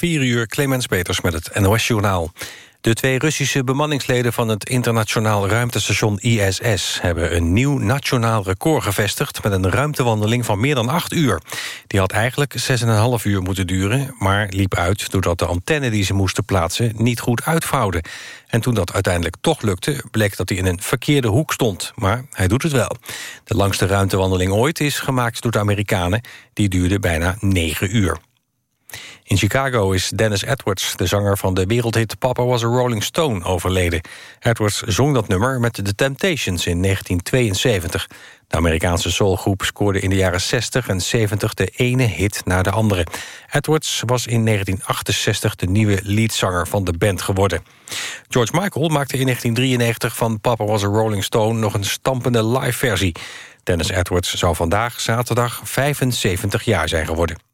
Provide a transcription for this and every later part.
4 uur, Clemens Peters met het NOS-journaal. De twee Russische bemanningsleden van het internationaal ruimtestation ISS... hebben een nieuw nationaal record gevestigd... met een ruimtewandeling van meer dan 8 uur. Die had eigenlijk 6,5 uur moeten duren... maar liep uit doordat de antenne die ze moesten plaatsen... niet goed uitvouwde. En toen dat uiteindelijk toch lukte... bleek dat hij in een verkeerde hoek stond. Maar hij doet het wel. De langste ruimtewandeling ooit is gemaakt door de Amerikanen. Die duurde bijna 9 uur. In Chicago is Dennis Edwards, de zanger van de wereldhit Papa Was a Rolling Stone, overleden. Edwards zong dat nummer met The Temptations in 1972. De Amerikaanse soulgroep scoorde in de jaren 60 en 70 de ene hit na de andere. Edwards was in 1968 de nieuwe leadzanger van de band geworden. George Michael maakte in 1993 van Papa Was a Rolling Stone nog een stampende live versie. Dennis Edwards zou vandaag, zaterdag, 75 jaar zijn geworden.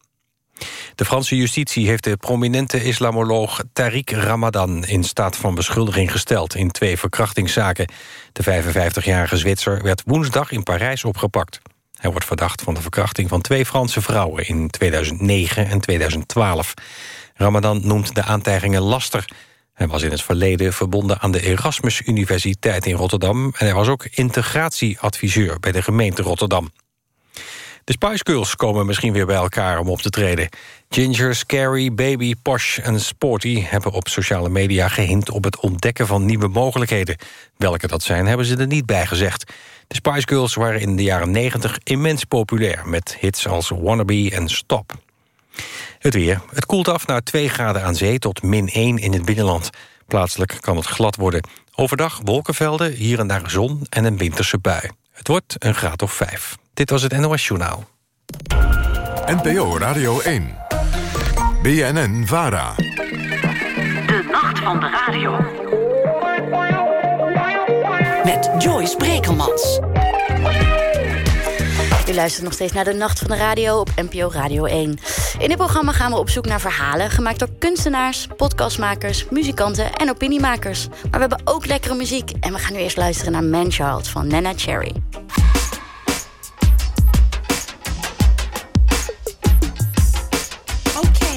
De Franse justitie heeft de prominente islamoloog Tariq Ramadan... in staat van beschuldiging gesteld in twee verkrachtingszaken. De 55-jarige Zwitser werd woensdag in Parijs opgepakt. Hij wordt verdacht van de verkrachting van twee Franse vrouwen... in 2009 en 2012. Ramadan noemt de aantijgingen laster... Hij was in het verleden verbonden aan de Erasmus Universiteit in Rotterdam... en hij was ook integratieadviseur bij de gemeente Rotterdam. De Spice Girls komen misschien weer bij elkaar om op te treden. Ginger, Scary, Baby, Posh en Sporty hebben op sociale media gehint op het ontdekken van nieuwe mogelijkheden. Welke dat zijn, hebben ze er niet bij gezegd. De Spice Girls waren in de jaren 90 immens populair... met hits als Wannabe en Stop. Het weer. Het koelt af naar 2 graden aan zee tot min 1 in het binnenland. Plaatselijk kan het glad worden. Overdag wolkenvelden, hier en daar zon en een winterse bui. Het wordt een graad of 5. Dit was het NOS Journaal. NPO Radio 1. BNN Vara. De nacht van de radio. Met Joyce Brekelmans. U luistert nog steeds naar de Nacht van de Radio op NPO Radio 1. In dit programma gaan we op zoek naar verhalen... gemaakt door kunstenaars, podcastmakers, muzikanten en opiniemakers. Maar we hebben ook lekkere muziek. En we gaan nu eerst luisteren naar Manchild van Nana Cherry.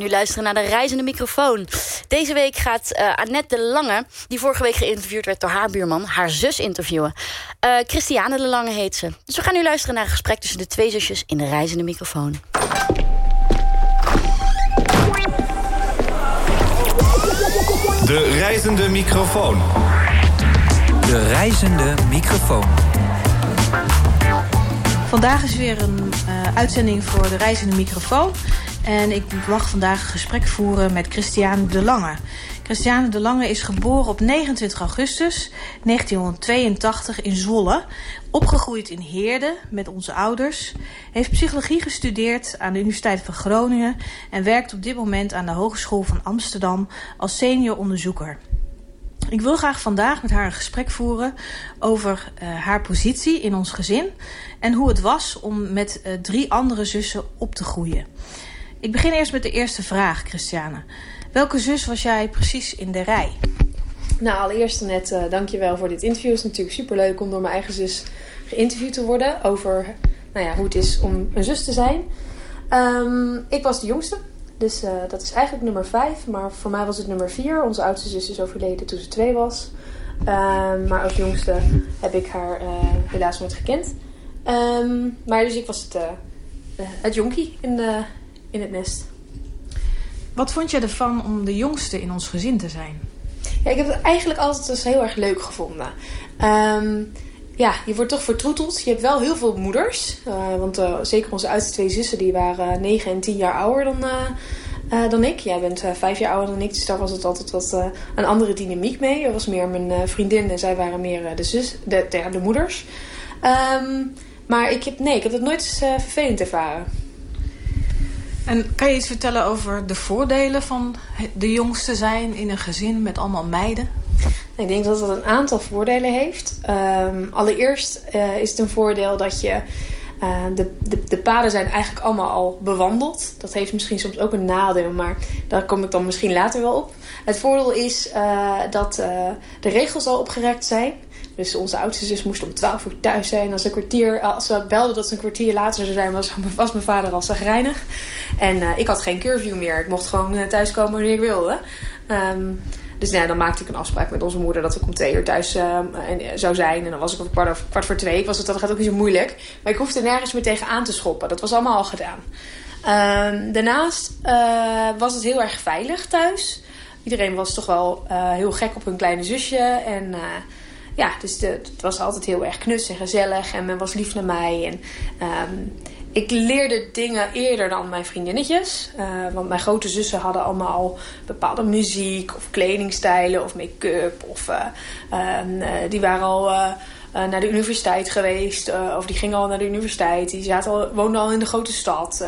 nu luisteren naar de reizende microfoon. Deze week gaat uh, Annette de Lange, die vorige week geïnterviewd werd door haar buurman, haar zus interviewen. Uh, Christiane de Lange heet ze. Dus we gaan nu luisteren naar een gesprek tussen de twee zusjes in de reizende microfoon. De reizende microfoon. De reizende microfoon. Vandaag is weer een uh, uitzending voor de reizende microfoon. En ik mag vandaag een gesprek voeren met Christiane de Lange. Christiane de Lange is geboren op 29 augustus 1982 in Zwolle. Opgegroeid in Heerde met onze ouders. Heeft psychologie gestudeerd aan de Universiteit van Groningen. En werkt op dit moment aan de Hogeschool van Amsterdam als senior onderzoeker. Ik wil graag vandaag met haar een gesprek voeren over uh, haar positie in ons gezin. En hoe het was om met uh, drie andere zussen op te groeien. Ik begin eerst met de eerste vraag, Christiane. Welke zus was jij precies in de rij? Nou, allereerst net uh, dankjewel voor dit interview. Het is natuurlijk superleuk om door mijn eigen zus geïnterviewd te worden over nou ja, hoe het is om een zus te zijn. Um, ik was de jongste, dus uh, dat is eigenlijk nummer 5. Maar voor mij was het nummer 4. Onze oudste zus is overleden toen ze 2 was. Um, maar als jongste heb ik haar uh, helaas nooit gekend. Um, maar dus ik was het, het jonkie in de in het nest. Wat vond je ervan om de jongste in ons gezin te zijn? Ja, ik heb het eigenlijk altijd dus heel erg leuk gevonden. Um, ja, je wordt toch vertroeteld. Je hebt wel heel veel moeders. Uh, want uh, zeker onze oudste twee zussen die waren 9 en 10 jaar ouder dan, uh, dan ik. Jij bent vijf jaar ouder dan ik, dus daar was het altijd wat een andere dynamiek mee. Er was meer mijn vriendin en zij waren meer de, zus, de, de, de moeders. Um, maar ik heb, nee, ik heb het nooit vervelend ervaren. En kan je iets vertellen over de voordelen van de jongste zijn in een gezin met allemaal meiden? Ik denk dat het een aantal voordelen heeft. Um, allereerst uh, is het een voordeel dat je... Uh, de, de, de, paden zijn eigenlijk allemaal al bewandeld. Dat heeft misschien soms ook een nadeel, maar daar kom ik dan misschien later wel op. Het voordeel is uh, dat de regels al opgerekt zijn. Dus onze oudste zus moest om 12 uur thuis zijn. Als, een kwartier, als ze belde dat ze een kwartier later zou zijn, was, mijn vader al zagrijnig. En uh, ik had geen curfew meer. Ik mocht gewoon uh, thuiskomen wanneer ik wilde. Um, dus nou, dan maakte ik een afspraak met onze moeder dat ik om twee uur thuis uh, zou zijn. En dan was ik om kwart, kwart voor twee. Ik was het, dat gaat ook niet zo moeilijk. Maar ik hoefde nergens meer tegen aan te schoppen. Dat was allemaal al gedaan. Um, daarnaast was het heel erg veilig thuis. Iedereen was toch wel heel gek op hun kleine zusje. En ja, dus het was altijd heel erg knus en gezellig. En men was lief naar mij. En um, ik leerde dingen eerder dan mijn vriendinnetjes. Uh, want mijn grote zussen hadden allemaal al bepaalde muziek of kledingstijlen of make-up. Of uh, uh, die waren al naar de universiteit geweest. of die gingen al naar de universiteit. Die zaten al, al in de grote stad.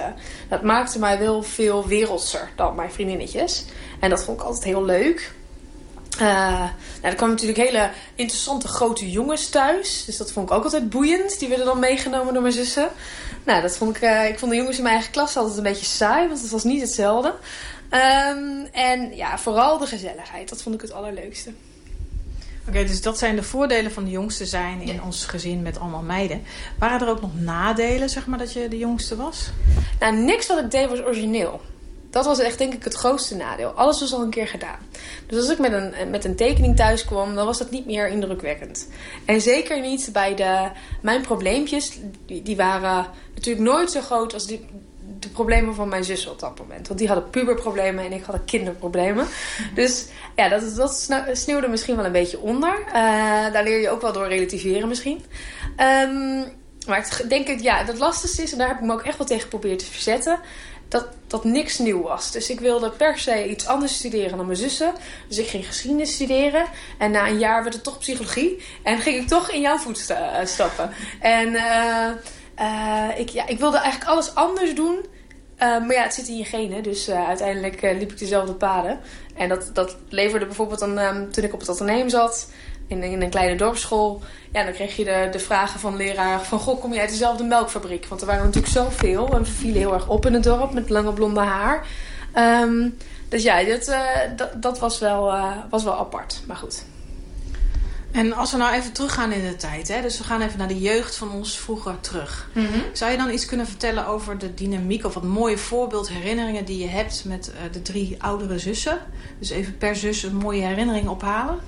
dat maakte mij wel veel wereldser dan mijn vriendinnetjes. En dat vond ik altijd heel leuk. Uh, nou, er kwamen natuurlijk hele interessante grote jongens thuis. Dus dat vond ik ook altijd boeiend. Die werden dan meegenomen door mijn zussen. Nou, dat vond ik, uh, ik vond de jongens in mijn eigen klas altijd een beetje saai. Want het was niet hetzelfde. Um, en ja, vooral de gezelligheid. Dat vond ik het allerleukste. Oké, okay, dus dat zijn de voordelen van de jongste zijn in ja. ons gezin met allemaal meiden. Waren er ook nog nadelen, zeg maar, dat je de jongste was? Nou, niks wat ik deed was origineel. Dat was echt denk ik het grootste nadeel. Alles was al een keer gedaan. Dus als ik met een, met een tekening thuis kwam, dan was dat niet meer indrukwekkend. En zeker niet bij de... Mijn probleempjes, die, waren natuurlijk nooit zo groot als die, de problemen van mijn zus op dat moment. Want die hadden puberproblemen en ik had kinderproblemen. Dus ja, dat, dat sneeuwde misschien wel een beetje onder. Uh, daar leer je ook wel door relativeren misschien. Um, maar ik denk dat ja, dat lastigste is, en daar heb ik me ook echt wel tegen geprobeerd te verzetten dat, dat niks nieuw was. Dus ik wilde per se iets anders studeren dan mijn zussen. Dus ik ging geschiedenis studeren. En na een jaar werd het toch psychologie. En ging ik toch in jouw voetstappen. En uh, uh, ik, ja, ik wilde eigenlijk alles anders doen. Maar ja, het zit in je genen. Dus uiteindelijk liep ik dezelfde paden. En dat, dat leverde bijvoorbeeld dan, um, toen ik op het ateneum zat in, in een kleine dorpsschool. Ja, dan kreeg je de, de vragen van leraar van... Goh, kom je uit dezelfde melkfabriek? Want er waren natuurlijk zoveel. En we vielen heel erg op in het dorp met lange blonde haar. Um, dus ja, dat, uh, dat, was, wel, uh, was wel apart. Maar goed. En als we nou even teruggaan in de tijd, hè, dus we gaan even naar de jeugd van ons vroeger terug. Mhm. Zou je dan iets kunnen vertellen over de dynamiek of wat mooie voorbeeld herinneringen die je hebt met eh, de drie oudere zussen? Dus even per zus een mooie herinnering ophalen.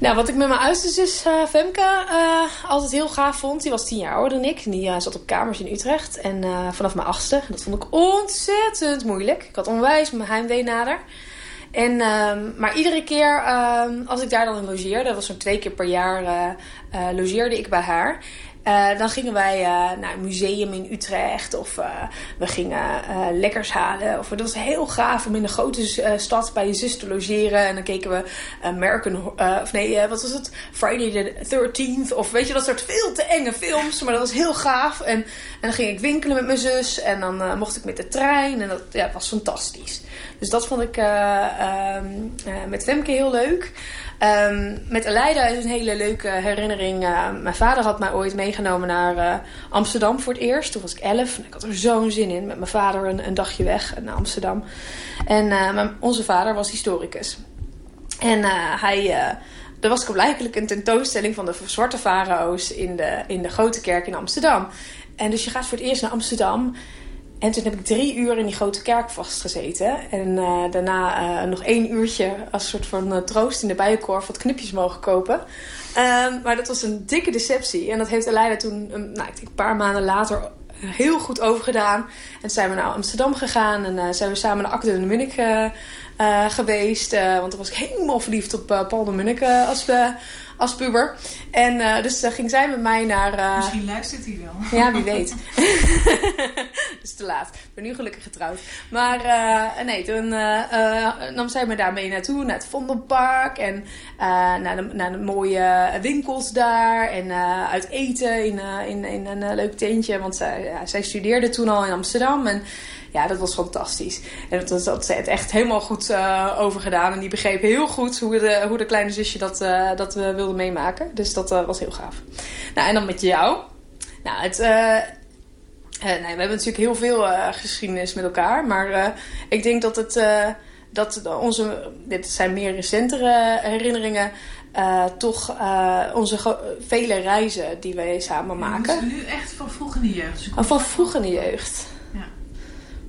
Nou, wat ik met mijn oudste zus uh, Femke uh, altijd heel gaaf vond. Die was tien jaar ouder dan ik. Die uh, zat op kamers in Utrecht. En vanaf mijn achtste. Dat vond ik ontzettend moeilijk. Ik had onwijs mijn heimwee nader. En, maar iedere keer als ik daar dan logeerde. Dat was zo'n twee keer per jaar logeerde ik bij haar. Uh, dan gingen wij uh, naar een museum in Utrecht. Of uh, we gingen lekkers halen. Of, dat was heel gaaf om in een grote stad bij je zus te logeren. En dan keken we American... of nee, wat was het? Friday the 13th. Of weet je, dat soort veel te enge films. Maar dat was heel gaaf. En, en dan ging ik winkelen met mijn zus. En dan mocht ik met de trein. En dat ja, was fantastisch. Dus dat vond ik met Femke heel leuk. Um, met Aleida is een hele leuke herinnering. Uh, mijn vader had mij ooit meegenomen naar Amsterdam voor het eerst. Toen was ik elf en ik had er zo'n zin in. Met mijn vader een, een dagje weg naar Amsterdam. En mijn, onze vader was historicus. En hij... er was blijkbaar een tentoonstelling van de zwarte farao's in de, in de grote kerk in Amsterdam. En dus je gaat voor het eerst naar Amsterdam. En toen heb ik drie uur in die grote kerk vastgezeten. En uh, daarna uh, nog één uurtje als soort van uh, troost in de bijenkorf wat knipjes mogen kopen. Um, maar dat was een dikke deceptie. En dat heeft Aleida toen, nou, ik denk een paar maanden later, heel goed overgedaan. En zijn we naar Amsterdam gegaan. En zijn we samen naar Akte de Munnik geweest. want dan was ik helemaal verliefd op Paul de Munnik als als puber. En uh, dus uh, ging zij met mij naar... Uh... Misschien luistert hij wel. Ja, wie weet. Het is te laat. Ik ben nu gelukkig getrouwd. Maar nee, toen nam zij me daarmee naartoe. Naar het Vondelpark. En naar, de, naar de mooie winkels daar. En uit eten in, in, in een leuk tentje. Want zij, ja, zij studeerde toen al in Amsterdam. En ja, dat was fantastisch. En dat, dat, dat ze het echt helemaal goed uh, over gedaan. En die begreep heel goed hoe de, hoe de kleine zusje dat, uh, dat wilde meemaken. Dus dat was heel gaaf. Nou, en dan met jou. Nou, het... nee, we hebben natuurlijk heel veel geschiedenis met elkaar. Maar ik denk dat het... dat onze... Dit zijn meer recentere herinneringen... Uh, toch uh, onze vele reizen die wij samen maken. nu echt van vroeg in de jeugd. Dus oh, van vroeg in de jeugd.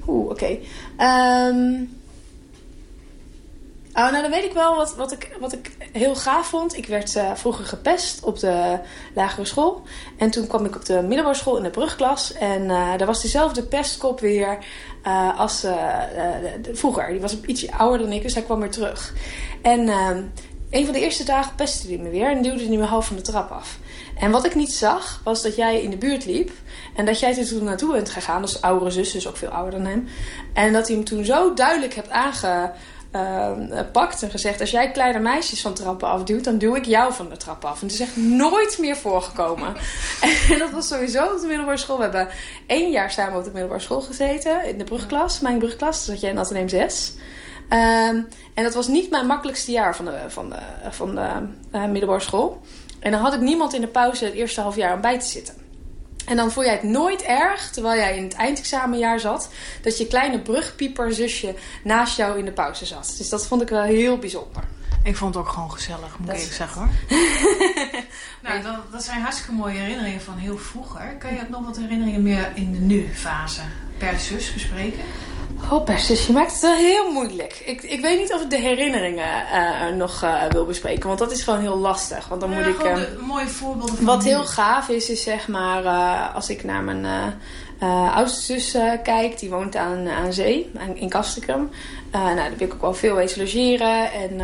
Oeh, oké. Um... Oh, nou dan weet ik wel wat, wat, ik, wat ik heel gaaf vond. Ik werd uh, vroeger gepest op de lagere school. En toen kwam ik op de middelbare school in de brugklas. En uh, daar was dezelfde pestkop weer uh, als vroeger. Die was ietsje ouder dan ik, dus hij kwam weer terug. En ehm, een van de eerste dagen pestte hij me weer en duwde hij me half van de trap af. En wat ik niet zag, was dat jij in de buurt liep. En dat jij er toen naartoe bent gegaan. als oudere zus, dus ook veel ouder dan hem. En dat hij hem toen zo duidelijk hebt aangepakt. en gezegd, als jij kleine meisjes van trappen afduwt... dan duw ik jou van de trap af. En het is echt nooit meer voorgekomen. en dat was sowieso op de middelbare school. We hebben één jaar samen op de middelbare school gezeten. In de brugklas, mijn brugklas. Dus dat jij in Atheneum 6. Um, en dat was niet mijn makkelijkste jaar van de, van van de uh, middelbare school. En dan had ik niemand in de pauze het eerste half jaar aan bij te zitten. En dan vond jij het nooit erg, terwijl jij in het eindexamenjaar zat, dat je kleine brugpieperzusje naast jou in de pauze zat. Dus dat vond ik wel heel bijzonder. Ik vond het ook gewoon gezellig, moet dat ik eerlijk zeggen hoor. nou, dat, dat, zijn hartstikke mooie herinneringen van heel vroeger. Kan je ook nog wat herinneringen meer in de nu-fase per zus bespreken? Oh, persus, je maakt het wel heel moeilijk. Ik, ik weet niet of ik de herinneringen uh, nog uh, wil bespreken. Want dat is gewoon heel lastig. Want dan ja, moet ik. Uh, mooie voorbeelden van Wat heel gaaf is, is zeg maar. als ik naar mijn oudste zus kijk. Die woont aan, aan zee. in Castricum. nou, daar heb ik ook wel veel wezen logeren. En.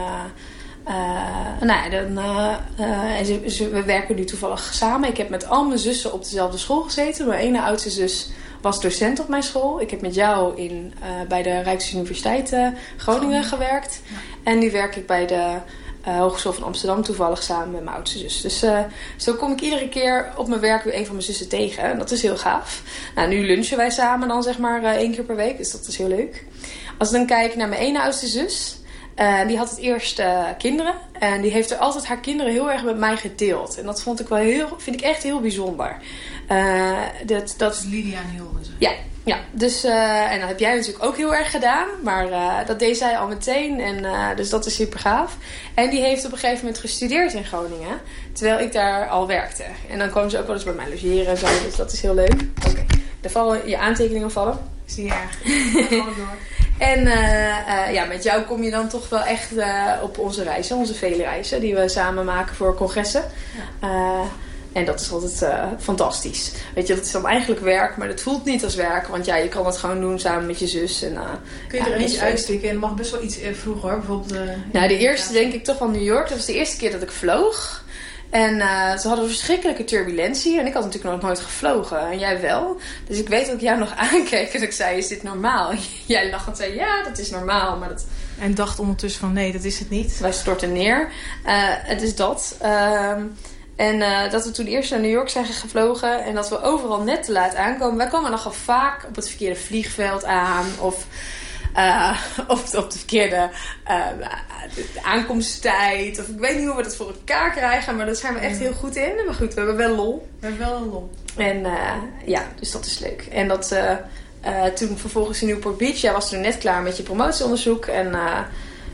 nou ja, dan, en ze, ze, we werken nu toevallig samen. Ik heb met al mijn zussen op dezelfde school gezeten. Mijn ene oudste zus was docent op mijn school. Ik heb met jou in, uh, bij de Rijksuniversiteit uh, Groningen gewerkt. Ja. En nu werk ik bij de uh, Hogeschool van Amsterdam toevallig samen met mijn oudste zus. Dus zo kom ik iedere keer op mijn werk weer een van mijn zussen tegen. En dat is heel gaaf. Nou, nu lunchen wij samen dan zeg maar één keer per week. Dus dat is heel leuk. Als ik dan kijk naar mijn ene oudste zus... En die had het eerst eh, kinderen. En die heeft er altijd haar kinderen heel erg met mij gedeeld. En dat vond ik wel heel, vind ik echt heel bijzonder. Uh, dat, dat is Lydia en Hilde. Ja, ja. Dus, uh, en dat heb jij natuurlijk ook heel erg gedaan. Maar dat deed zij al meteen. En, dus dat is super gaaf. En die heeft op een gegeven moment gestudeerd in Groningen. Terwijl ik daar al werkte. En dan kwam ze ook wel eens bij mij logeren en zo. Dus dat is heel leuk. Oké. Okay. Er vallen je aantekeningen vallen. Is niet erg. door. En uh, uh, ja, met jou kom je dan toch wel echt uh, op onze reizen, onze vele reizen die we samen maken voor congressen. Ja. en dat is altijd fantastisch. Weet je, dat is dan eigenlijk werk, maar het voelt niet als werk. Want ja, je kan het gewoon doen samen met je zus. En, Kun je ja, er eentje uitstikken? En het mag best wel iets vroeger, bijvoorbeeld. nou, de eerste denk ik toch van New York. Dat was de eerste keer dat ik vloog. En uh, ze hadden verschrikkelijke turbulentie. En ik had natuurlijk nog nooit gevlogen. En jij wel. Dus ik weet dat ik jou nog aankeek. En ik zei, is dit normaal? Jij lachend zei, ja, dat is normaal. Maar dat... En dacht ondertussen van, nee, dat is het niet. Wij storten neer. Uh, het is dat. Uh, en uh, dat we toen eerst naar New York zijn gevlogen. En dat we overal net te laat aankomen. Wij kwamen nogal vaak op het verkeerde vliegveld aan. Of... Uh, of op de verkeerde uh, aankomsttijd. Of ik weet niet hoe we dat voor elkaar krijgen. Maar daar zijn we echt heel goed in. Maar goed, we hebben wel lol. We hebben wel een lol. En uh, ja, dus dat is leuk. En dat toen vervolgens in Newport Beach. Jij was toen net klaar met je promotieonderzoek. En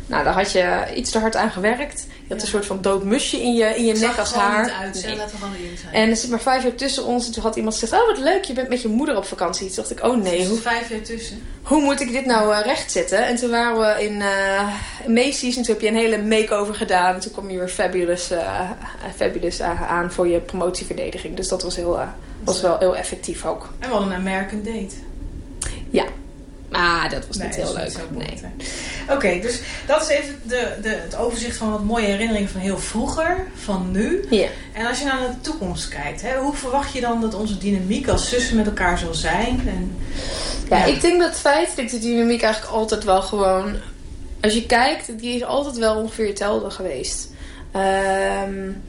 nou, daar had je iets te hard aan gewerkt. Je had een soort van dood musje in je, in je nek als haar. Uit, nee. laten we gewoon in zijn. En er zit maar vijf jaar tussen ons. En toen had iemand gezegd, oh wat leuk, je bent met je moeder op vakantie. Toen dacht ik, oh nee. Hoe vijf jaar tussen? Hoe moet ik dit nou uh, rechtzetten? En toen waren we in uh, Macy's. En toen heb je een hele makeover gedaan. En toen kwam je weer fabulous, uh, fabulous aan voor je promotieverdediging. Dus dat was, heel, was wel heel effectief ook. En we hadden een American date. Ja. Ah, dat was nee, niet heel leuk. Nee. Oké, okay, dus dat is even de, de, het overzicht van wat mooie herinneringen van heel vroeger, van nu. Ja. En als je naar de toekomst kijkt, hè, hoe verwacht je dan dat onze dynamiek als zussen met elkaar zal zijn? En, ja, ja, ik denk dat feitelijk de dynamiek eigenlijk altijd wel gewoon... Als je kijkt, die is altijd wel ongeveer hetzelfde geweest. Um,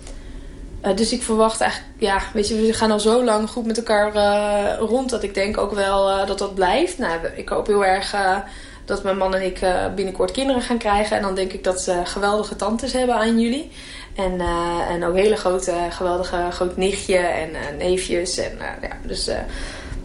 uh, dus ik verwacht eigenlijk, ja, weet je, we gaan al zo lang goed met elkaar uh, rond dat ik denk ook wel uh, dat dat blijft. Nou, ik hoop heel erg dat mijn man en ik binnenkort kinderen gaan krijgen. En dan denk ik dat ze geweldige tantes hebben aan jullie. En, en ook hele grote, geweldige groot nichtje en neefjes. En, ja, dus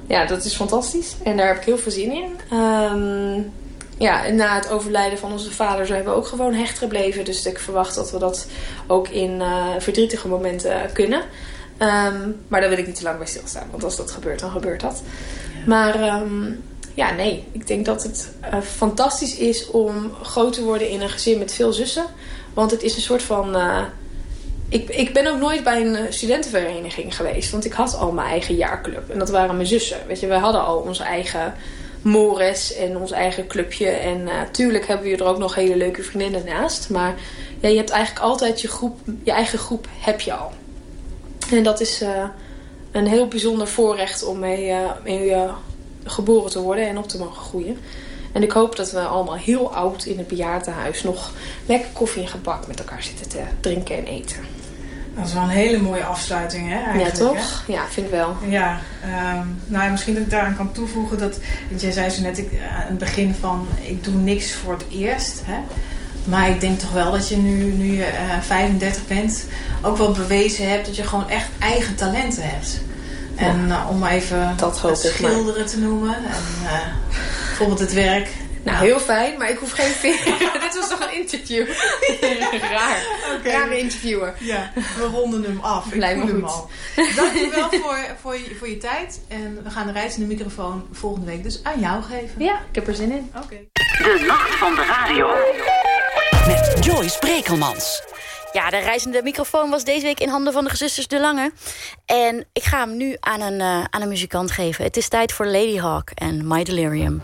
ja, dat is fantastisch. En daar heb ik heel veel zin in. Um, ja, en na het overlijden van onze vader zijn we ook gewoon hecht gebleven. Dus ik verwacht dat we dat ook in uh, verdrietige momenten kunnen. Um, maar daar wil ik niet te lang bij stilstaan. Want als dat gebeurt, dan gebeurt dat. Ja. Maar um, ja, nee. Ik denk dat het uh, fantastisch is om groot te worden in een gezin met veel zussen. Want het is een soort van... Uh, ik, ik ben ook nooit bij een studentenvereniging geweest. Want ik had al mijn eigen jaarclub. En dat waren mijn zussen. Weet je, we hadden al onze eigen Mores en ons eigen clubje. En natuurlijk uh, hebben we er ook nog hele leuke vriendinnen naast. Maar ja, je hebt eigenlijk altijd je, groep, je eigen groep heb je al. En dat is uh, een heel bijzonder voorrecht om mee, uh, mee geboren te worden en op te mogen groeien. En ik hoop dat we allemaal heel oud in het bejaardenhuis nog lekker koffie en gebak met elkaar zitten te drinken en eten. Dat is wel een hele mooie afsluiting, hè? Eigenlijk, ja, toch? Hè? Ja, vind ik wel. Ja, um, nou misschien dat ik daaraan kan toevoegen dat... Want jij zei zo net ik, aan het begin van... Ik doe niks voor het eerst, hè? Maar ik denk toch wel dat je nu, nu je uh, 35 bent... ook wel bewezen hebt dat je gewoon echt eigen talenten hebt. En ja, uh, om even dat het schilderen te noemen. En uh, bijvoorbeeld het werk... Nou, heel fijn, maar ik hoef geen vinger. Dit was toch een interview? Raar. Okay. Rare interviewer. Ja, we ronden hem af. Ik Lijkt voel hem al. Dankjewel voor, voor, je, voor je tijd. En we gaan de reis in de microfoon volgende week dus aan jou geven. Ja, ik heb er zin in. Oké. Okay. De Nacht van de Radio. Met Joyce Brekelmans. Ja, de reizende microfoon was deze week in handen van de gezusters De Lange. En ik ga hem nu aan een, uh, aan een muzikant geven. Het is tijd voor Lady Hawk en My Delirium.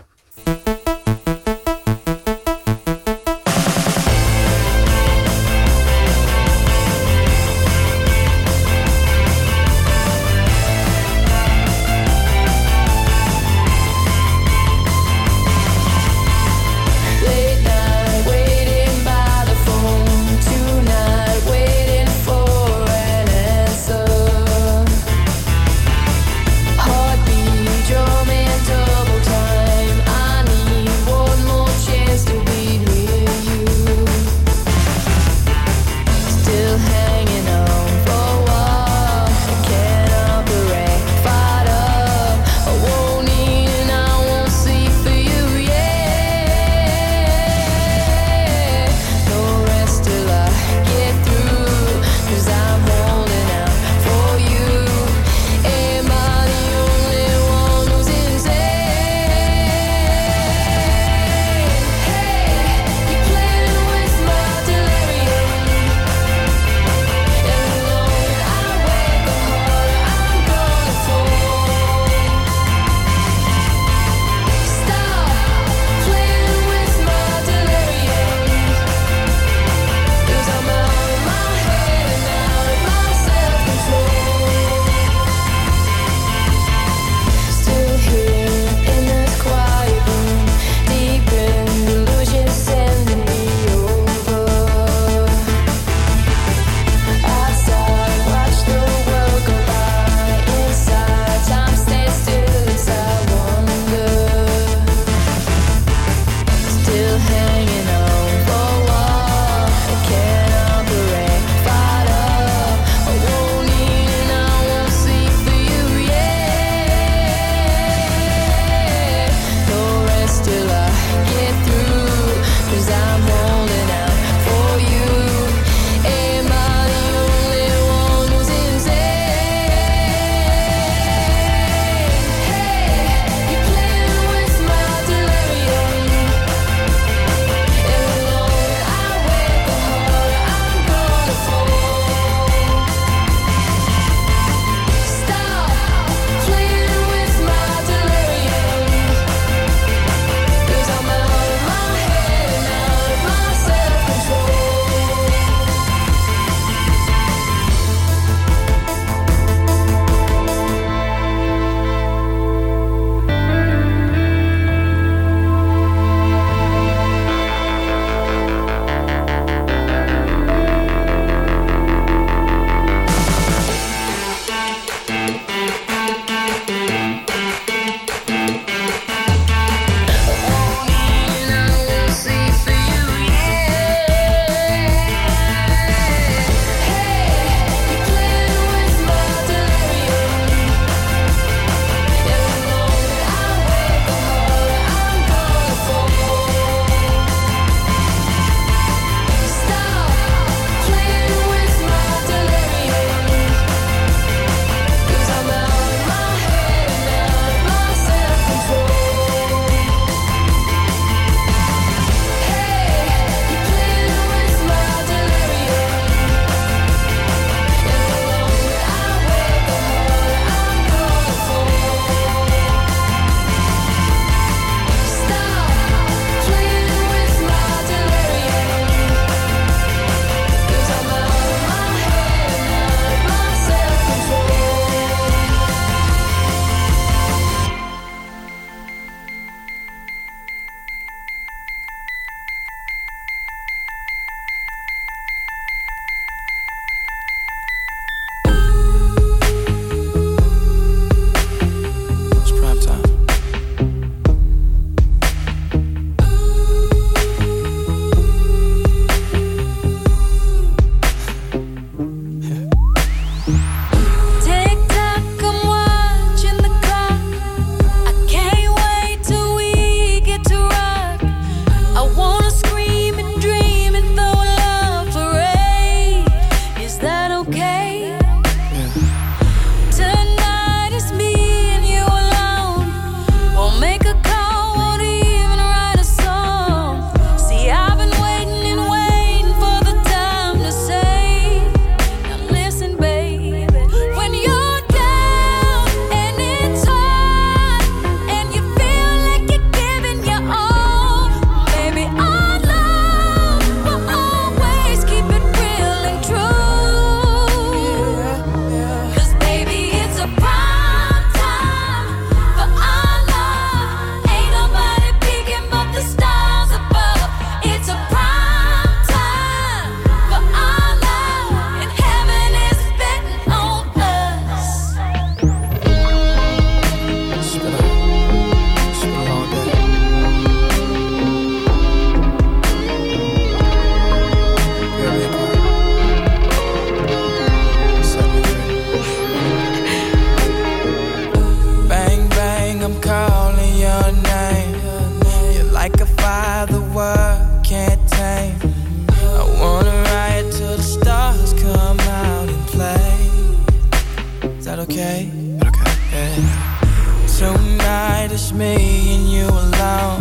It's me and you alone.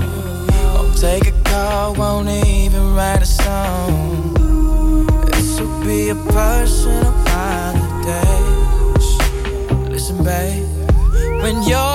Won't take a call, won't even write a song. This will be a personal holiday. Listen, babe, when you're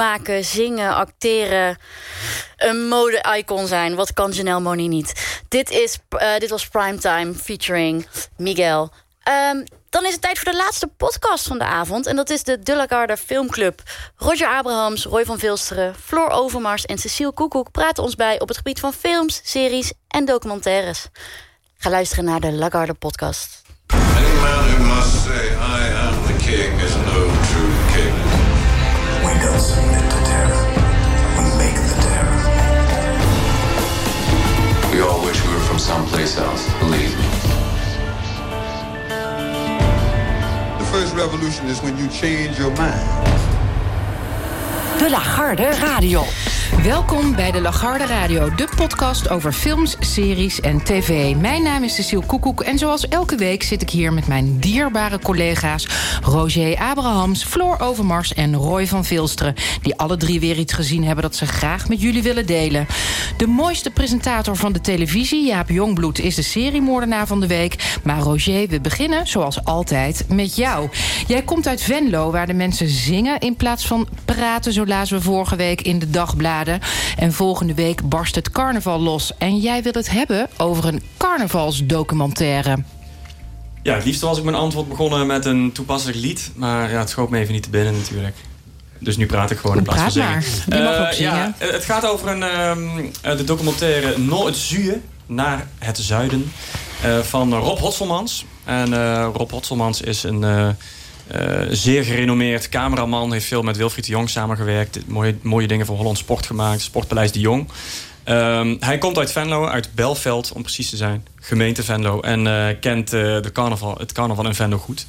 maken, zingen, acteren. Een mode-icon zijn. Wat kan Janelle Monáe niet? Dit, is, eh, dit was Primetime featuring Miguel. Ehm, dan is het tijd voor de laatste podcast van de avond. En dat is de De La Garde Filmclub. Roger Abrahams, Roy van Vilsteren, Floor Overmars en Cecile Koekoek... praten ons bij op het gebied van films, series en documentaires. Ga luisteren naar de La Garde podcast. I am the king is submit to terror. We make the terror. We all wish we were from someplace else, believe me. The first revolution is when you change your mind. De Lagarde Radio. Welkom bij de Lagarde Radio, de podcast over films, series en tv. Mijn naam is Cecile Koekoek en zoals elke week zit ik hier met mijn dierbare collega's... Roger Abrahams, Floor Overmars en Roy van Vilsteren... die alle drie weer iets gezien hebben dat ze graag met jullie willen delen. De mooiste presentator van de televisie, Jaap Jongbloed... is de seriemoordenaar van de week. Maar Roger, we beginnen, zoals altijd, met jou. Jij komt uit Venlo, waar de mensen zingen in plaats van praten... zo lazen we vorige week in de dagbladen. En volgende week barst het carnaval los. En jij wil het hebben over een carnavalsdocumentaire. Ja, het liefst was ik mijn antwoord begonnen met een toepasselijk lied. Maar ja, het schoot me even niet te binnen natuurlijk. Dus nu praat ik gewoon in plaats Praat van maar. zingen. Je mag ook Eh, ja, eh, het gaat over een, ehm, eh, de documentaire Noord Zuur naar het zuiden van Rob Hotselmans. En Rob Hotselmans is een eh, zeer gerenommeerd cameraman. Heeft veel met Wilfried de Jong samengewerkt. Mooie, mooie dingen voor Holland Sport gemaakt. Sportpaleis de Jong. Ehm, hij komt uit Venlo, uit Belveld om precies te zijn. Gemeente Venlo. En eh, kent eh, de carnaval, het carnaval in Venlo goed.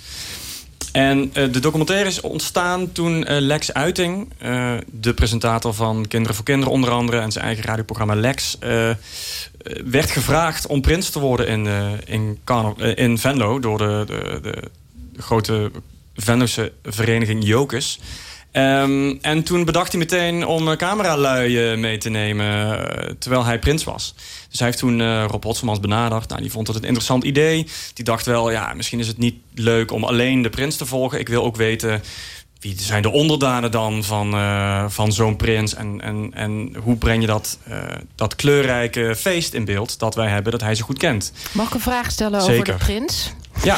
en de documentaire is ontstaan toen Lex Uiting... de presentator van Kinderen voor Kinderen onder andere... en zijn eigen radioprogramma Lex... werd gevraagd om prins te worden in, in, in Venlo... door de, de, de grote Venlose vereniging Jokus... Ehm, en toen bedacht hij meteen om cameralui eh, mee te nemen... eh, terwijl hij prins was. Dus hij heeft toen eh, Rob Hotselmans benaderd. Nou, die vond het een interessant idee. Die dacht wel, ja, misschien is het niet leuk om alleen de prins te volgen. Ik wil ook weten... Wie zijn de onderdanen dan van, van zo'n prins? En, en, en hoe breng je dat, dat kleurrijke feest in beeld dat wij hebben, dat hij zo goed kent? Mag ik een vraag stellen over de prins? Ja,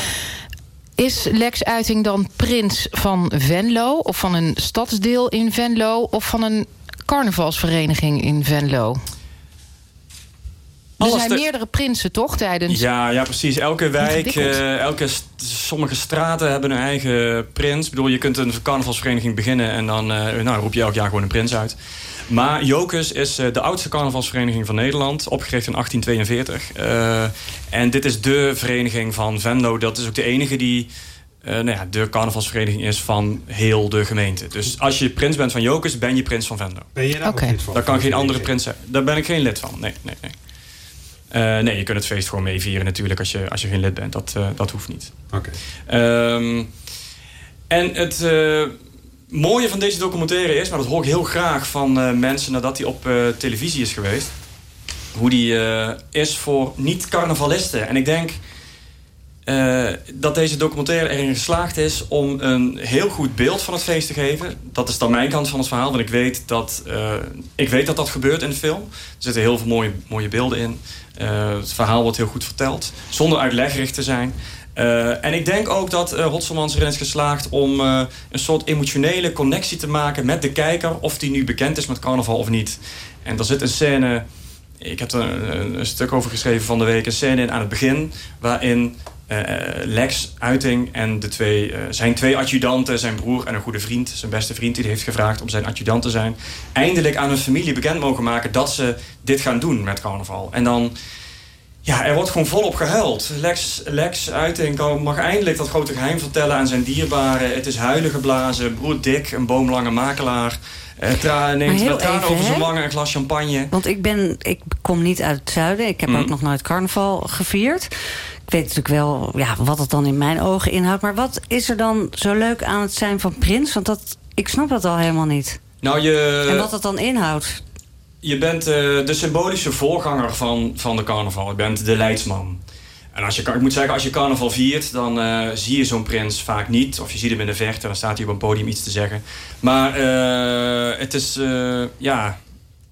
Is Lex Uiting dan prins van Venlo? Of van een stadsdeel in Venlo? Of van een carnavalsvereniging in Venlo? Er zijn te- meerdere prinsen, toch? Tijdens... Ja, ja, precies. Elke wijk, eh, elke st- sommige straten hebben hun eigen prins. Ik bedoel, je kunt een carnavalsvereniging beginnen... en dan eh, nou, roep je elk jaar gewoon een prins uit. Maar Jokus is eh, de oudste carnavalsvereniging van Nederland. Opgericht in 1842. Eh, en dit is de vereniging van Venlo. Dat is ook de enige die... eh, nou ja, de carnavalsvereniging is van heel de gemeente. Dus als je prins bent van Jokus, ben je prins van Venlo. Ben je daar ook Oké. lid van? Daar kan geen de andere prins zijn. Daar ben ik geen lid van. Nee, nee, nee. Eh, nee, je kunt het feest gewoon meevieren natuurlijk als je, als je geen lid bent. Dat, eh, dat hoeft niet. Oké. Ehm, en het eh, mooie van deze documentaire is... maar dat hoor ik heel graag van mensen nadat hij op televisie is geweest... hoe die is voor niet-carnavalisten. En ik denk eh, dat deze documentaire erin geslaagd is... om een heel goed beeld van het feest te geven. Dat is dan mijn kant van het verhaal. Want ik weet dat, eh, ik weet dat dat gebeurt in de film. Er zitten heel veel mooie, mooie beelden in. Eh, het verhaal wordt heel goed verteld. Zonder uitleggerig te zijn. En ik denk ook dat uh, Hotselmans erin is geslaagd om een soort emotionele connectie te maken met de kijker. Of die nu bekend is met carnaval of niet. En er zit een scène, ik heb er een, stuk over geschreven van de week. Een scène in aan het begin waarin Lex Uiting en de twee, eh, zijn twee adjudanten, zijn broer en een goede vriend, zijn beste vriend, die heeft gevraagd om zijn adjudant te zijn, eindelijk aan hun familie bekend mogen maken dat ze dit gaan doen met carnaval. En dan, ja, er wordt gewoon volop gehuild. Lex, Lex Uiting mag eindelijk dat grote geheim vertellen aan zijn dierbaren. Het is huilen geblazen, broer Dick, een boomlange makelaar, eh, tra neemt met tranen over zijn wangen een glas champagne. Want ik, ben, ik kom niet uit het zuiden. Ik heb ook nog nooit carnaval gevierd. Ik weet natuurlijk wel ja, wat het dan in mijn ogen inhoudt. Maar wat is er dan zo leuk aan het zijn van prins? Want dat, ik snap dat al helemaal niet. Nou, je... en wat het dan inhoudt. Je bent eh, de symbolische voorganger van, van de carnaval. Je bent de leidsman. En als je, ik moet zeggen, als je carnaval viert, dan eh, zie je zo'n prins vaak niet. Of je ziet hem in de verte, dan staat hij op een podium iets te zeggen. Maar eh, het is, ja,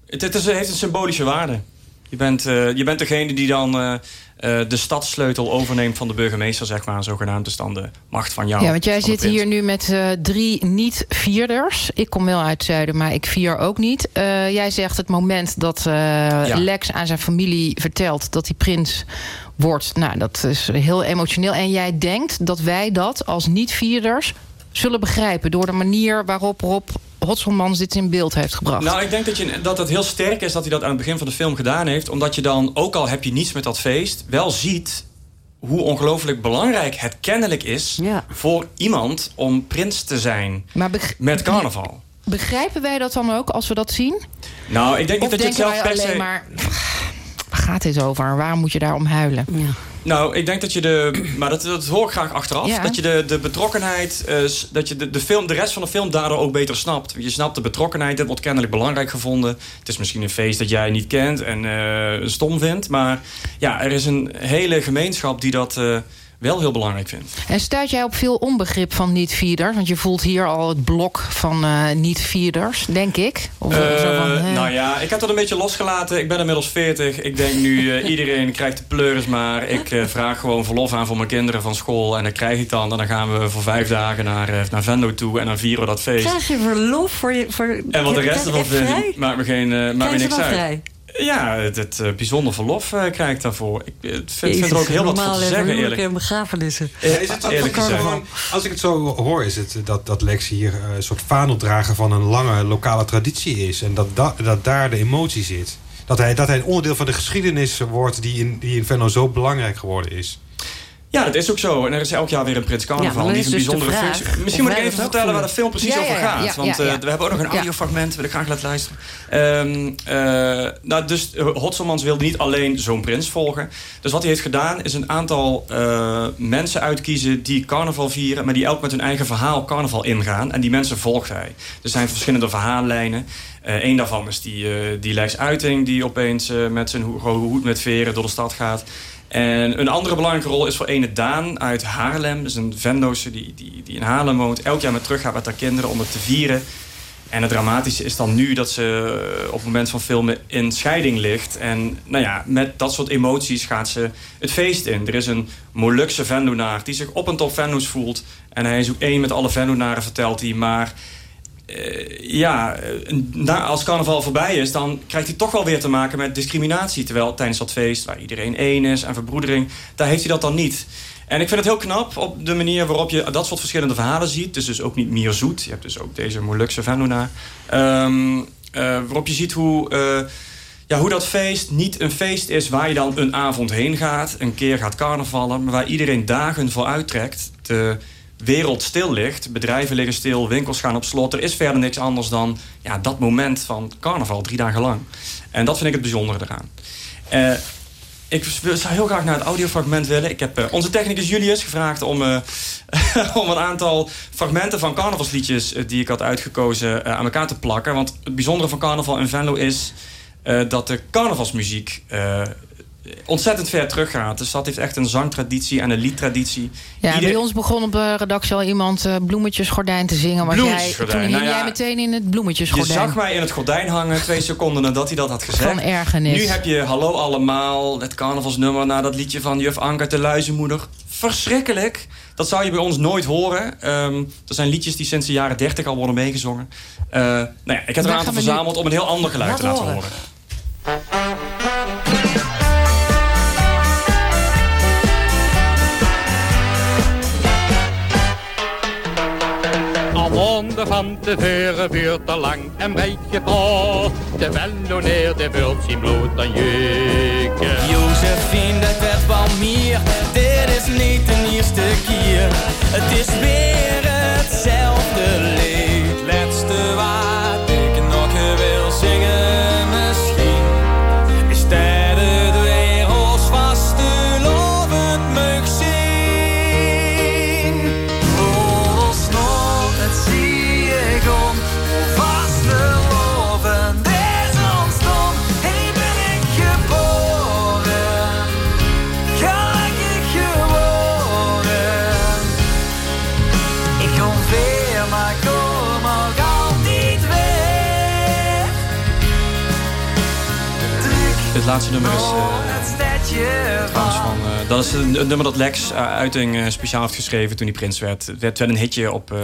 het, het is, heeft een symbolische waarde. Je bent, je bent degene die dan de stadssleutel overneemt van de burgemeester, zeg maar, zogenaamd. Dus dan de macht van jou. Ja, want jij zit hier nu met eh, drie niet-vierders. Ik kom wel uit zuiden, maar ik vier ook niet. Eh, jij zegt het moment dat eh, Lex aan zijn familie vertelt... dat hij prins wordt, nou, dat is heel emotioneel. En jij denkt dat wij dat als niet-vierders zullen begrijpen... door de manier waarop Rob Hotselmans dit in beeld heeft gebracht. Nou, ik denk dat, je, dat het heel sterk is dat hij dat aan het begin van de film gedaan heeft. Omdat je dan, ook al heb je niets met dat feest, wel ziet hoe ongelooflijk belangrijk het kennelijk is voor iemand om prins te zijn Maar met carnaval. Begrijpen wij dat dan ook als we dat zien? Nou, ik denk niet dat je het zelf per se... alleen maar... Waar gaat dit over? Waarom moet je daarom huilen? Nou, ik denk dat je de... Maar dat, dat hoor ik graag achteraf. Ja. Dat je de, de betrokkenheid... eh, s- dat je de, de, film, de rest van de film daardoor ook beter snapt. Je snapt de betrokkenheid. Dit wordt kennelijk belangrijk gevonden. Het is misschien een feest dat jij niet kent en eh, stom vindt. Maar ja, er is een hele gemeenschap die dat eh, wel heel belangrijk vindt. En stuit jij op veel onbegrip van niet-vierders? Want je voelt hier al het blok van eh, niet-vierders, denk ik. Of, Eh, zo van, eh. nou ja, ik heb dat een beetje losgelaten. Ik ben inmiddels 40. Ik denk nu, eh, iedereen krijgt de pleuris maar. Ik eh, vraag gewoon verlof aan voor mijn kinderen van school. En dat krijg ik dan. En dan gaan we voor vijf dagen naar, eh, naar Venlo toe. En dan vieren we dat feest. Krijg je verlof voor je... Voor, En wat de rest ervan vindt, maakt me, geen, eh, maakt me niks dan uit. vrij? Ja, het, het eh, bijzonder verlof eh, krijg ik daarvoor. Ik eh, vind, vind Jezus, er ook heel wat voor te zeggen, eerlijk. en begrafenissen. Ja, is het Eerlijk gezegd. gewoon, als ik het zo hoor, is het dat, dat Lex hier een soort vaandeldrager van een lange lokale traditie is. En dat, da- dat daar de emotie zit. Dat hij, dat hij een onderdeel van de geschiedenis wordt die in, die in Venlo zo belangrijk geworden is. Ja, dat is ook zo. En er is elk jaar weer een Prins Carnaval. die is een dus de bijzondere functie. Misschien moet ik even vertellen waar de film precies Ja, over gaat. ja, Want eh, we hebben ook nog een audiofragment. Wil ik graag laten luisteren. Eh, nou, dus eh, Hotselmans wilde niet alleen zo'n prins volgen. Dus wat hij heeft gedaan is een aantal mensen uitkiezen die carnaval vieren... maar die elk met hun eigen verhaal carnaval ingaan. En die mensen volgt hij. Er zijn verschillende verhaallijnen. Eén daarvan is die, eh, die Lex Uiting... die opeens met zijn ho- hoed met veren door de stad gaat... En een andere belangrijke rol is voor ene Daan uit Haarlem. Is een Vendoze die, die, die in Haarlem woont. Elk jaar met teruggaat met haar kinderen om het te vieren. En het dramatische is dan nu dat ze eh, op het moment van filmen in scheiding ligt. En nou ja, met dat soort emoties gaat ze het feest in. Er is een Molukse Vendonaar die zich op en top Vendo's voelt. En hij is ook één met alle Vendonaren, vertelt hij. Maar ja, eh, na, als carnaval voorbij is, dan krijgt hij toch wel weer te maken met discriminatie. Terwijl tijdens dat feest, waar iedereen één is en verbroedering, daar heeft hij dat dan niet. En ik vind het heel knap op de manier waarop je dat soort verschillende verhalen ziet. Is dus ook niet meer zoet. Je hebt dus ook deze Molukse Venona. Ehm eh, waarop je ziet hoe, eh, ja, hoe dat feest niet een feest is waar je dan een avond heen gaat. Een keer gaat carnavallen. Maar waar iedereen dagen voor uittrekt. De wereld stil ligt. Bedrijven liggen stil. Winkels gaan op slot. Er is verder niks anders dan ja, dat moment van carnaval. Drie dagen lang. En dat vind ik het bijzondere eraan. Eh, ik zou heel graag naar het audiofragment willen. Ik heb eh, onze technicus Julius gevraagd om, eh, om een aantal fragmenten van carnavalsliedjes... die ik had uitgekozen aan elkaar te plakken. Want het bijzondere van carnaval in Venlo is... dat de carnavalsmuziek ontzettend ver teruggaat. De stad heeft echt een zangtraditie en een liedtraditie. Ja, Ieder- bij ons begon op de redactie al iemand eh, bloemetjesgordijn te zingen. Maar jij, Bloemetjesgordijn, toen hing nou ja, jij meteen in het Je bloemetjesgordijn. zag mij in het gordijn hangen twee seconden nadat hij dat had gezegd. Van ergernis. Nu heb je Hallo Allemaal, het carnavalsnummer... na dat liedje van juf Anker de Luizenmoeder. Verschrikkelijk. Dat zou je bij ons nooit horen. Ehm dat zijn liedjes die sinds de jaren 30 al worden meegezongen. Eh, nou ja, ik heb er een aantal nu- verzameld om een heel ander geluid te laten horen. horen. Al monden van tevoren vuurt er lang een beetje voor. Terwijl wanneer de wilt zien bloed dan jukken. Josephine, dat werd wel meer. Dit is niet de eerste keer. Het is weer hetzelfde nummer is... eh, van, eh, dat is een, nummer dat Lex eh, Uiting speciaal heeft geschreven toen hij prins werd. Het werd een hitje op,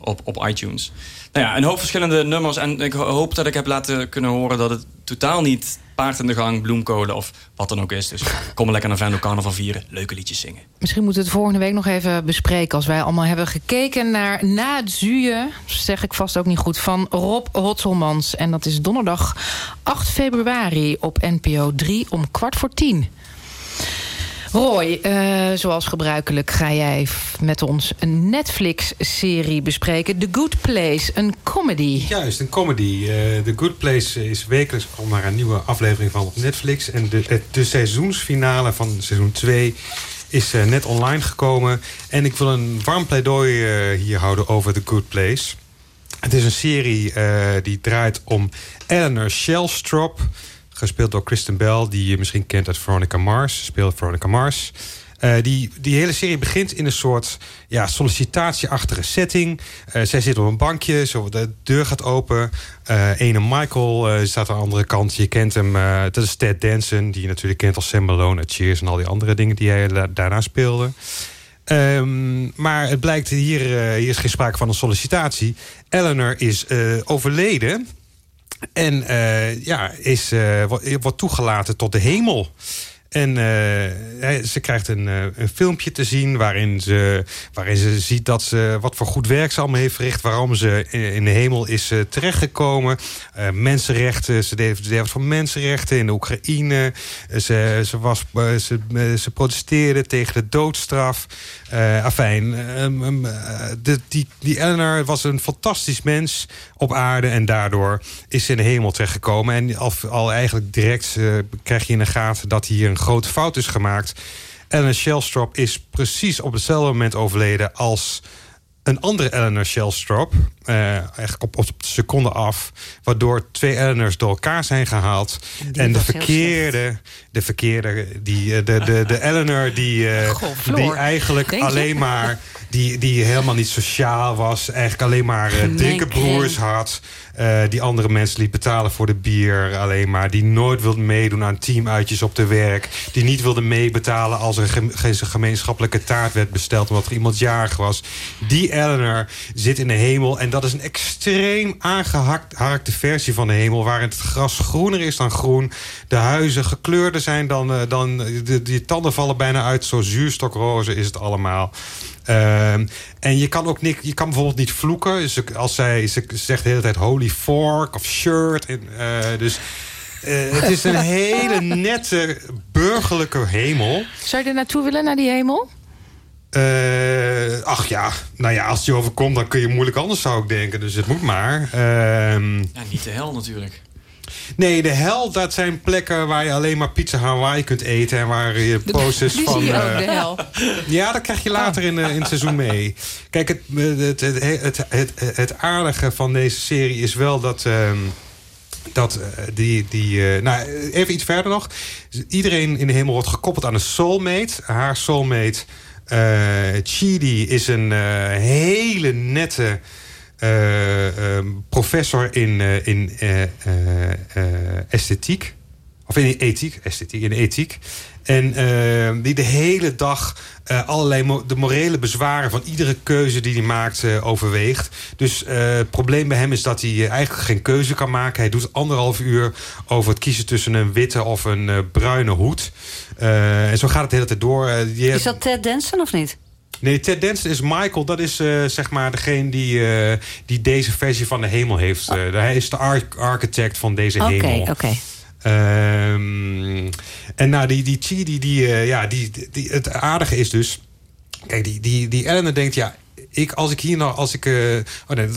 op, op iTunes. Nou ja, een hoop verschillende nummers. En ik ho- hoop dat ik heb laten kunnen horen dat het totaal niet paard in de gang, bloemkolen of wat dan ook is. Dus kom lekker naar Venlo Carnaval vieren. Leuke liedjes zingen. Misschien moeten we het volgende week nog even bespreken... als wij allemaal hebben gekeken naar Na het Zuien... zeg ik vast ook niet goed, van Rob Hotselmans. En dat is donderdag 8 februari op NPO 3 om kwart voor tien. Roy, eh, zoals gebruikelijk ga jij met ons een Netflix-serie bespreken. The Good Place, een comedy. Juist, een comedy. Eh, The Good Place is wekelijks komt daar een nieuwe aflevering van op Netflix. En de, de seizoensfinale van seizoen 2 is eh, net online gekomen. En ik wil een warm pleidooi hier houden over The Good Place. Het is een serie die draait om Eleanor Shellstrop. Gespeeld door Kristen Bell, die je misschien kent uit Veronica Mars. Speelt Veronica Mars. Eh, die, die hele serie begint in een soort ja, sollicitatieachtige setting. Eh, zij zit op een bankje, zo, de deur gaat open. Eh ene Michael staat aan de andere kant. Je kent hem, dat is Ted Danson... die je natuurlijk kent als Sam Malone uit Cheers... en al die andere dingen die hij da- daarna speelde. Ehm, maar het blijkt, hier, hier is geen sprake van een sollicitatie. Eleanor is overleden... En eh, ja, is, eh, wo- wordt toegelaten tot de hemel. En eh, ze krijgt een, eh, een filmpje te zien waarin ze, waarin ze ziet dat ze, wat voor goed werk ze allemaal heeft verricht. Waarom ze in, de hemel is eh, terechtgekomen. Mensenrechten, ze deed, wat voor mensenrechten in de Oekraïne. Ze, ze, was, ze, ze protesteerde tegen de doodstraf. Afijn, ehm, ehm, eh, de, die, die Eleanor was een fantastisch mens op aarde. En daardoor is ze in de hemel terechtgekomen. En al, al eigenlijk direct krijg je in de gaten dat hier een grote fout is gemaakt. Eleanor Shellstrop is precies op hetzelfde moment overleden als een andere Eleanor Shellstrop. eh eigenlijk op, op de seconde af. Waardoor twee Eleanors door elkaar zijn gehaald. En de verkeerde, de verkeerde, die, eh, de, de, de Eleanor die, Goh, Floor. die eigenlijk Denk je? alleen maar... Die, die helemaal niet sociaal was. Eigenlijk alleen maar uh, dikke broers had. Uh, die andere mensen liet betalen voor de bier alleen maar. Die nooit wilde meedoen aan teamuitjes op de werk. Die niet wilde meebetalen als er een gem gemeenschappelijke taart werd besteld... omdat er iemand jarig was. Die Eleanor zit in de hemel. En dat is een extreem aangehakte versie van de hemel... waarin het gras groener is dan groen. De huizen gekleurder zijn dan... Uh, dan de, die tanden vallen bijna uit. Zo zuurstokroze is het allemaal. Uh, en je kan ook niet, je kan bijvoorbeeld niet vloeken. Dus als zij ze zegt de hele tijd holy fork of shirt. En, uh, dus uh, het is een hele nette burgerlijke hemel. Zou je er naartoe willen, naar die hemel? Uh, ach ja, nou ja, als je overkomt, dan kun je moeilijk anders, zou ik denken. Dus het moet maar. Uh, ja, niet de hel natuurlijk. Nee, de hel, dat zijn plekken waar je alleen maar pizza Hawaii kunt eten. En waar je posters die van... Uh, ook, de hel. Ja, dat krijg je later in, uh, in het seizoen mee. Kijk, het, het, het, het, het aardige van deze serie is wel dat... Uh, dat die, die nou, even iets verder nog. Iedereen in de hemel wordt gekoppeld aan een soulmate. Haar soulmate, Chidi, is een hele nette... Uh, uh, professor in, in esthetiek. Of in ethiek, esthetiek, in ethiek. En die de hele dag allerlei mo de morele bezwaren van iedere keuze die hij maakt overweegt. Dus het probleem bij hem is dat hij eigenlijk geen keuze kan maken. Hij doet anderhalf uur over het kiezen tussen een witte of een bruine hoed. en zo gaat het de hele tijd door. is dat Ted Danson of niet? Nee, Ted Danson is Michael. Dat is uh, zeg maar degene die, uh, die deze versie van de hemel heeft. Uh, hij is de ar architect van deze okay, hemel. Oké, okay. Um, en nou, die, die Chidi, die, ja, die, die, het aardige is dus... Kijk, die, die, die Eleanor denkt, ja... Ik, als ik hier nou, als ik, uh, oh nee,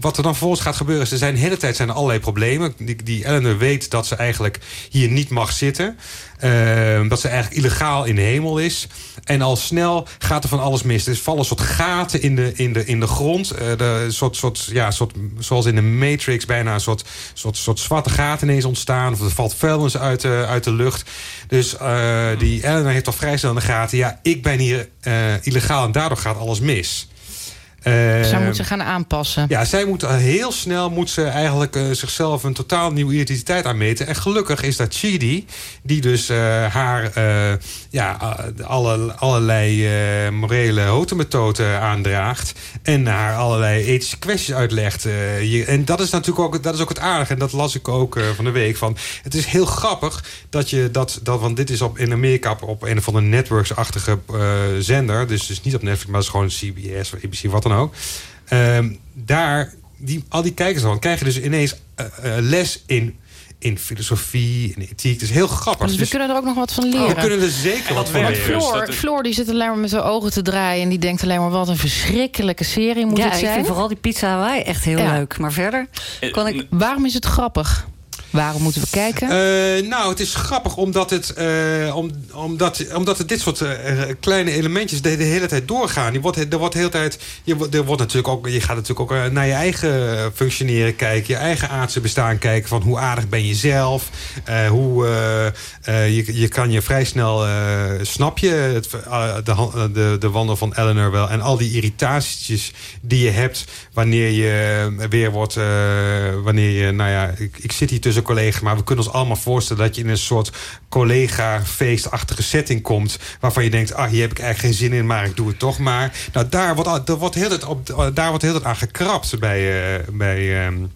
wat er dan vervolgens gaat gebeuren is, er zijn de hele tijd zijn er allerlei problemen. Die, die Eleanor weet dat ze eigenlijk hier niet mag zitten. Uh, dat ze eigenlijk illegaal in de hemel is. En al snel gaat er van alles mis. Er vallen soort gaten in de, in de, in de grond. Uh, de, soort, soort, ja, soort, zoals in de Matrix bijna een soort, soort, soort zwarte gaten ineens ontstaan. Of er valt vuilnis uit de, uit de lucht. Dus uh, die Eleanor heeft al vrij snel in de gaten. Ja, ik ben hier illegaal en daardoor gaat alles mis. Uh, zij moet zich gaan aanpassen. Ja, zij moet heel snel moet ze eigenlijk uh, zichzelf een totaal nieuwe identiteit aanmeten. En gelukkig is dat Chidi, die dus uh, haar ja, alle, allerlei morele hotemethoden aandraagt. En haar allerlei ethische kwesties uitlegt. Je, en dat is natuurlijk ook, dat is ook het aardige. En dat las ik ook van de week. Van, het is heel grappig dat je dat, dat want dit is op, in Amerika op, op een of andere networks-achtige zender. Dus, dus niet op Netflix, maar het is gewoon CBS of ABC, wat dan ook. Um, daar, die, al die kijkers dan krijgen dus ineens uh, uh, les in, in filosofie, in ethiek. Het is heel grappig. Dus we dus, kunnen er ook nog wat van leren. Oh, we kunnen er zeker wat van leren. Floor, Floor die zit alleen maar met zijn ogen te draaien... en die denkt alleen maar wat een verschrikkelijke serie moet ja, het zijn. ik vind vooral die pizza Hawaii echt heel ja. leuk. Maar verder kan ik... Waarom is het grappig? Waarom moeten we kijken? Uh, nou, het is grappig omdat het, uh, om, omdat, omdat het dit soort uh, kleine elementjes de, hele tijd doorgaan. Je wordt, er wordt de hele tijd, je, er wordt natuurlijk ook, je gaat natuurlijk ook naar je eigen functioneren kijken. Je eigen aardse bestaan kijken. Van hoe aardig ben je zelf. hoe, je, je kan je vrij snel, snap je het, de, de, de wandel van Eleanor wel. En al die irritaties die je hebt wanneer je weer wordt, wanneer je, nou ja, ik, ik zit hier tussen collega. Maar we kunnen ons allemaal voorstellen dat je in een soort collega-feestachtige setting komt. Waarvan je denkt, ah, hier heb ik eigenlijk geen zin in, maar ik doe het toch maar. Nou, daar wordt, er wordt heel het op, daar wordt heel het aan gekrapt bij, uh, bij, um,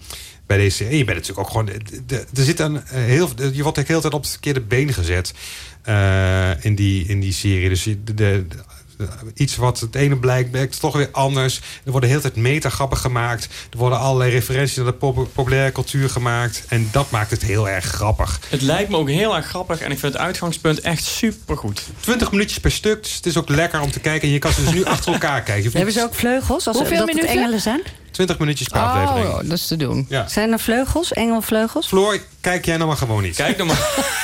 bij deze. En je bent natuurlijk ook gewoon... Er zit een eh, heel, je wordt de hele tijd op het verkeerde been gezet eh, in, die, in die serie. Dus je, de- de- iets wat het ene blijkt, blijkt toch weer anders. Er worden de hele tijd metagrappen gemaakt. Er worden allerlei referenties naar de pop- populaire cultuur gemaakt. En dat maakt het heel erg grappig. Het lijkt me ook heel erg grappig en ik vind het uitgangspunt echt supergoed. 20 minuutjes per stuk, dus het is ook lekker om te kijken. En je kan ze dus nu achter elkaar kijken. Hebben ze ook vleugels? Als Hoeveel dat het minuten? engelen zijn? 20 minuutjes per aflevering. Oh, dat is te doen. Ja. Zijn er vleugels? Engelvleugels? Floor, kijk jij nou maar gewoon niet. Kijk nou maar.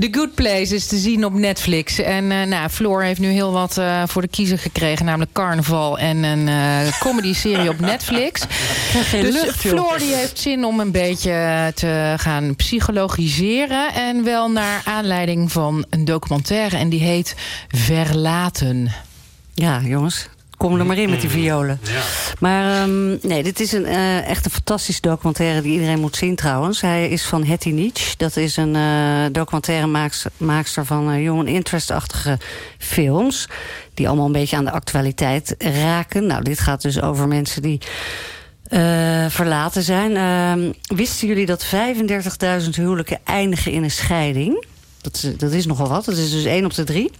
The Good Place is te zien op Netflix. En eh nou, Floor heeft nu heel wat eh, voor de kiezer gekregen. Namelijk carnaval en een eh comedy-serie op Netflix. geen dus lucht. Floor die heeft zin om een beetje te gaan psychologiseren. En wel naar aanleiding van een documentaire. En die heet Verlaten. Ja, jongens. Kom er maar in met die violen. Maar ehm, nee, dit is een, eh, echt een fantastische documentaire die iedereen moet zien trouwens. Hij is van Hetty Nietzsche. Dat is een eh documentairemaakster van eh, human interest-achtige films. Die allemaal een beetje aan de actualiteit raken. Nou, dit gaat dus over mensen die verlaten zijn. Ehm, wisten jullie dat 35.000 huwelijken eindigen in een scheiding? Dat is, dat is nogal wat. Dat is dus 1 op de 3.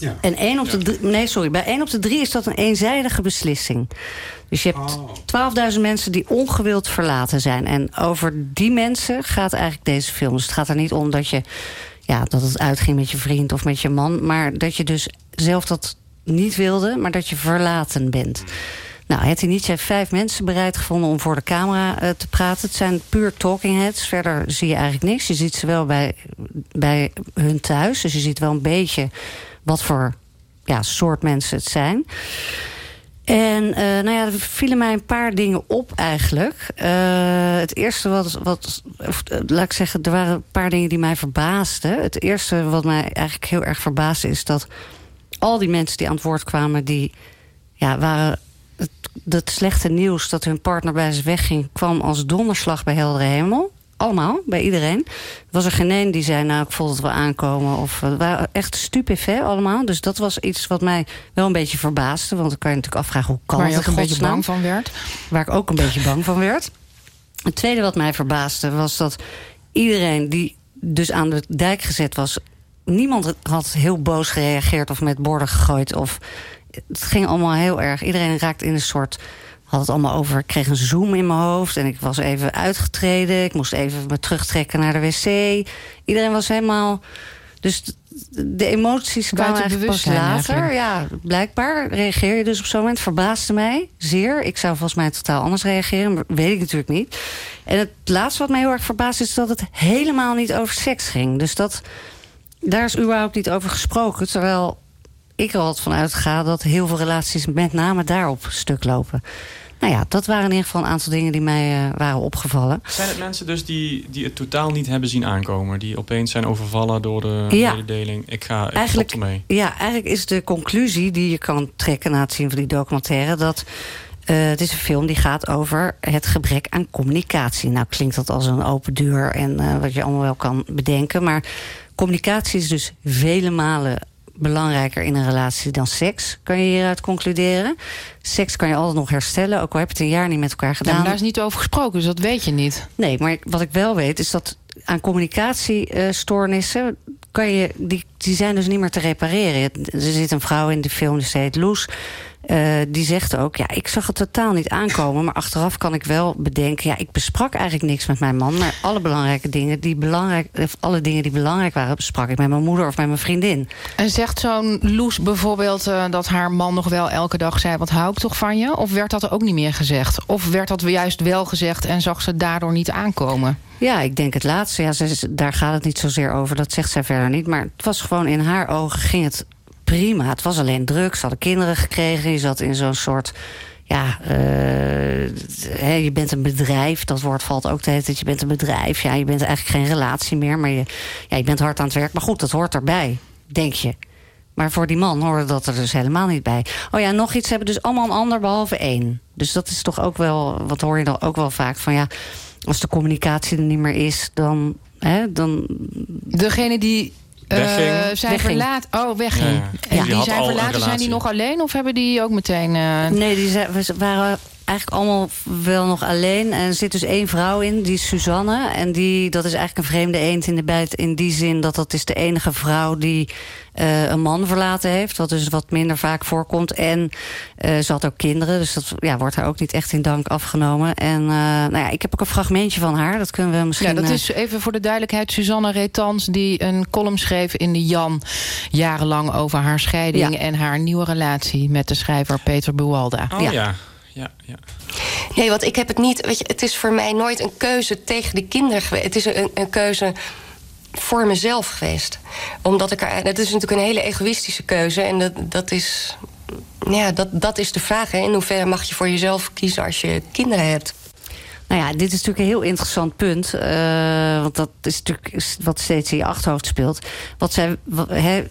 Ja. En één op de drie, nee, sorry, bij 1 op de 3 is dat een eenzijdige beslissing. Dus je hebt 12.000 mensen die ongewild verlaten zijn. En over die mensen gaat eigenlijk deze film. Dus het gaat er niet om dat je ja, dat het uitging met je vriend of met je man, maar dat je dus zelf dat niet wilde, maar dat je verlaten bent. Nou, Hetty Nietzsche heeft vijf mensen bereid gevonden om voor de camera eh, te praten. Het zijn puur talking heads. Verder zie je eigenlijk niks. Je ziet ze wel bij, bij hun thuis. Dus je ziet wel een beetje wat voor ja, soort mensen het zijn. En eh, nou ja, er vielen mij een paar dingen op eigenlijk. Eh, het eerste wat, wat of, eh, laat ik zeggen, er waren een paar dingen die mij verbaasden. Het eerste wat mij eigenlijk heel erg verbaasde is dat al die mensen die aan het woord kwamen, die ja, waren het, het slechte nieuws dat hun partner bij ze wegging, kwam als donderslag bij heldere hemel. Allemaal, bij iedereen. Er was er geen één die zei, nou, ik voel het wel aankomen. Of het waren echt stupefait allemaal. Dus dat was iets wat mij wel een beetje verbaasde. Want dan kan je natuurlijk afvragen, hoe kan Waar het je ook in een beetje bang van werd. Waar ik ook een beetje bang van werd. Het tweede wat mij verbaasde was dat iedereen die dus aan de dijk gezet was... niemand had heel boos gereageerd of met borden gegooid. Of, het ging allemaal heel erg. Iedereen raakte in een soort... had het allemaal over, ik kreeg een zoom in mijn hoofd... en ik was even uitgetreden. Ik moest even me terugtrekken naar de wc. Iedereen was helemaal... Dus de emoties kwamen Buiten eigenlijk pas later. eigenlijk. Ja, blijkbaar reageer je dus op zo'n moment. Verbaasde mij zeer. Ik zou volgens mij totaal anders reageren. Maar weet ik natuurlijk niet. En het laatste wat mij heel erg verbaasde... is dat het helemaal niet over seks ging. Dus dat, daar is überhaupt niet over gesproken. Terwijl ik er altijd van uitga dat heel veel relaties... met name daarop stuk lopen. Nou ja, dat waren in ieder geval een aantal dingen die mij eh, waren opgevallen. Zijn het mensen dus die, die het totaal niet hebben zien aankomen? Die opeens zijn overvallen door de Ja. mededeling? Ik ga ik Eigenlijk, ermee. ja, eigenlijk is de conclusie die je kan trekken na het zien van die documentaire... dat eh, het is een film die gaat over het gebrek aan communicatie. Nou klinkt dat als een open deur en eh, wat je allemaal wel kan bedenken. Maar communicatie is dus vele malen belangrijker in een relatie dan seks, kan je hieruit concluderen. Seks kan je altijd nog herstellen, ook al heb je het een jaar niet met elkaar Ja, gedaan. maar daar is niet over gesproken, dus dat weet je niet. Nee, maar wat ik wel weet is dat aan communicatiestoornissen... Kan je, die, die zijn dus niet meer te repareren. Er zit een vrouw in de film, die heet Loes... eh, die zegt ook, ja, ik zag het totaal niet aankomen... maar achteraf kan ik wel bedenken... ja, ik besprak eigenlijk niks met mijn man... maar alle belangrijke dingen die belangrijk, of alle dingen die belangrijk waren... besprak ik met mijn moeder of met mijn vriendin. En zegt zo'n Loes bijvoorbeeld eh, dat haar man nog wel elke dag zei... wat hou ik toch van je? Of werd dat ook niet meer gezegd? Of werd dat juist wel gezegd en zag ze daardoor niet aankomen? Ja, ik denk het laatste. Ja, ze, daar gaat het niet zozeer over. Dat zegt zij verder niet. Maar het was gewoon in haar ogen ging het prima. Het was alleen druk. Ze hadden kinderen gekregen. Je zat in zo'n soort... Ja, eh, je bent een bedrijf. Dat woord valt ook hele tijd. Je bent een bedrijf. Ja, je bent eigenlijk geen relatie meer. Maar je, ja, je bent hard aan het werk. Maar goed, dat hoort erbij, denk je. Maar voor die man hoorde dat er dus helemaal niet bij. Oh ja, nog iets hebben dus allemaal een ander behalve één. Dus dat is toch ook wel, wat hoor je dan ook wel vaak van ja, als de communicatie er niet meer is, dan, hè, dan Degene die eh, Wegging. zijn Wegging. verlaat. Oh, wegging. Ja. En Ja. die, zijn verlaten, zijn die nog alleen of hebben die ook meteen. eh, Nee, die zijn- we waren eigenlijk allemaal wel nog alleen. En er zit dus één vrouw in, die is Suzanne. En die, dat is eigenlijk een vreemde eend in de bijt... in die zin dat dat is de enige vrouw die eh, een man verlaten heeft. Wat dus wat minder vaak voorkomt. En eh, ze had ook kinderen, dus dat ja, wordt haar ook niet echt in dank afgenomen. En eh, nou ja, ik heb ook een fragmentje van haar, dat kunnen we misschien... Ja, dat is even voor de duidelijkheid Suzanne Retans... die een column schreef in de Jan jarenlang over haar scheiding... Ja. en haar nieuwe relatie met de schrijver Peter Buwalda. Oh ja. ja. Ja, ja. Nee, want ik heb het niet. Weet je, het is voor mij nooit een keuze tegen de kinderen geweest. Het is een, een keuze voor mezelf geweest. Omdat ik er. Dat is natuurlijk een hele egoïstische keuze. En dat, dat is. Ja, dat, dat is de vraag. Hè. In hoeverre mag je voor jezelf kiezen als je kinderen hebt? Nou ja, dit is natuurlijk een heel interessant punt. eh, want dat is natuurlijk wat steeds in je achterhoofd speelt. Wat zij, wat, hè,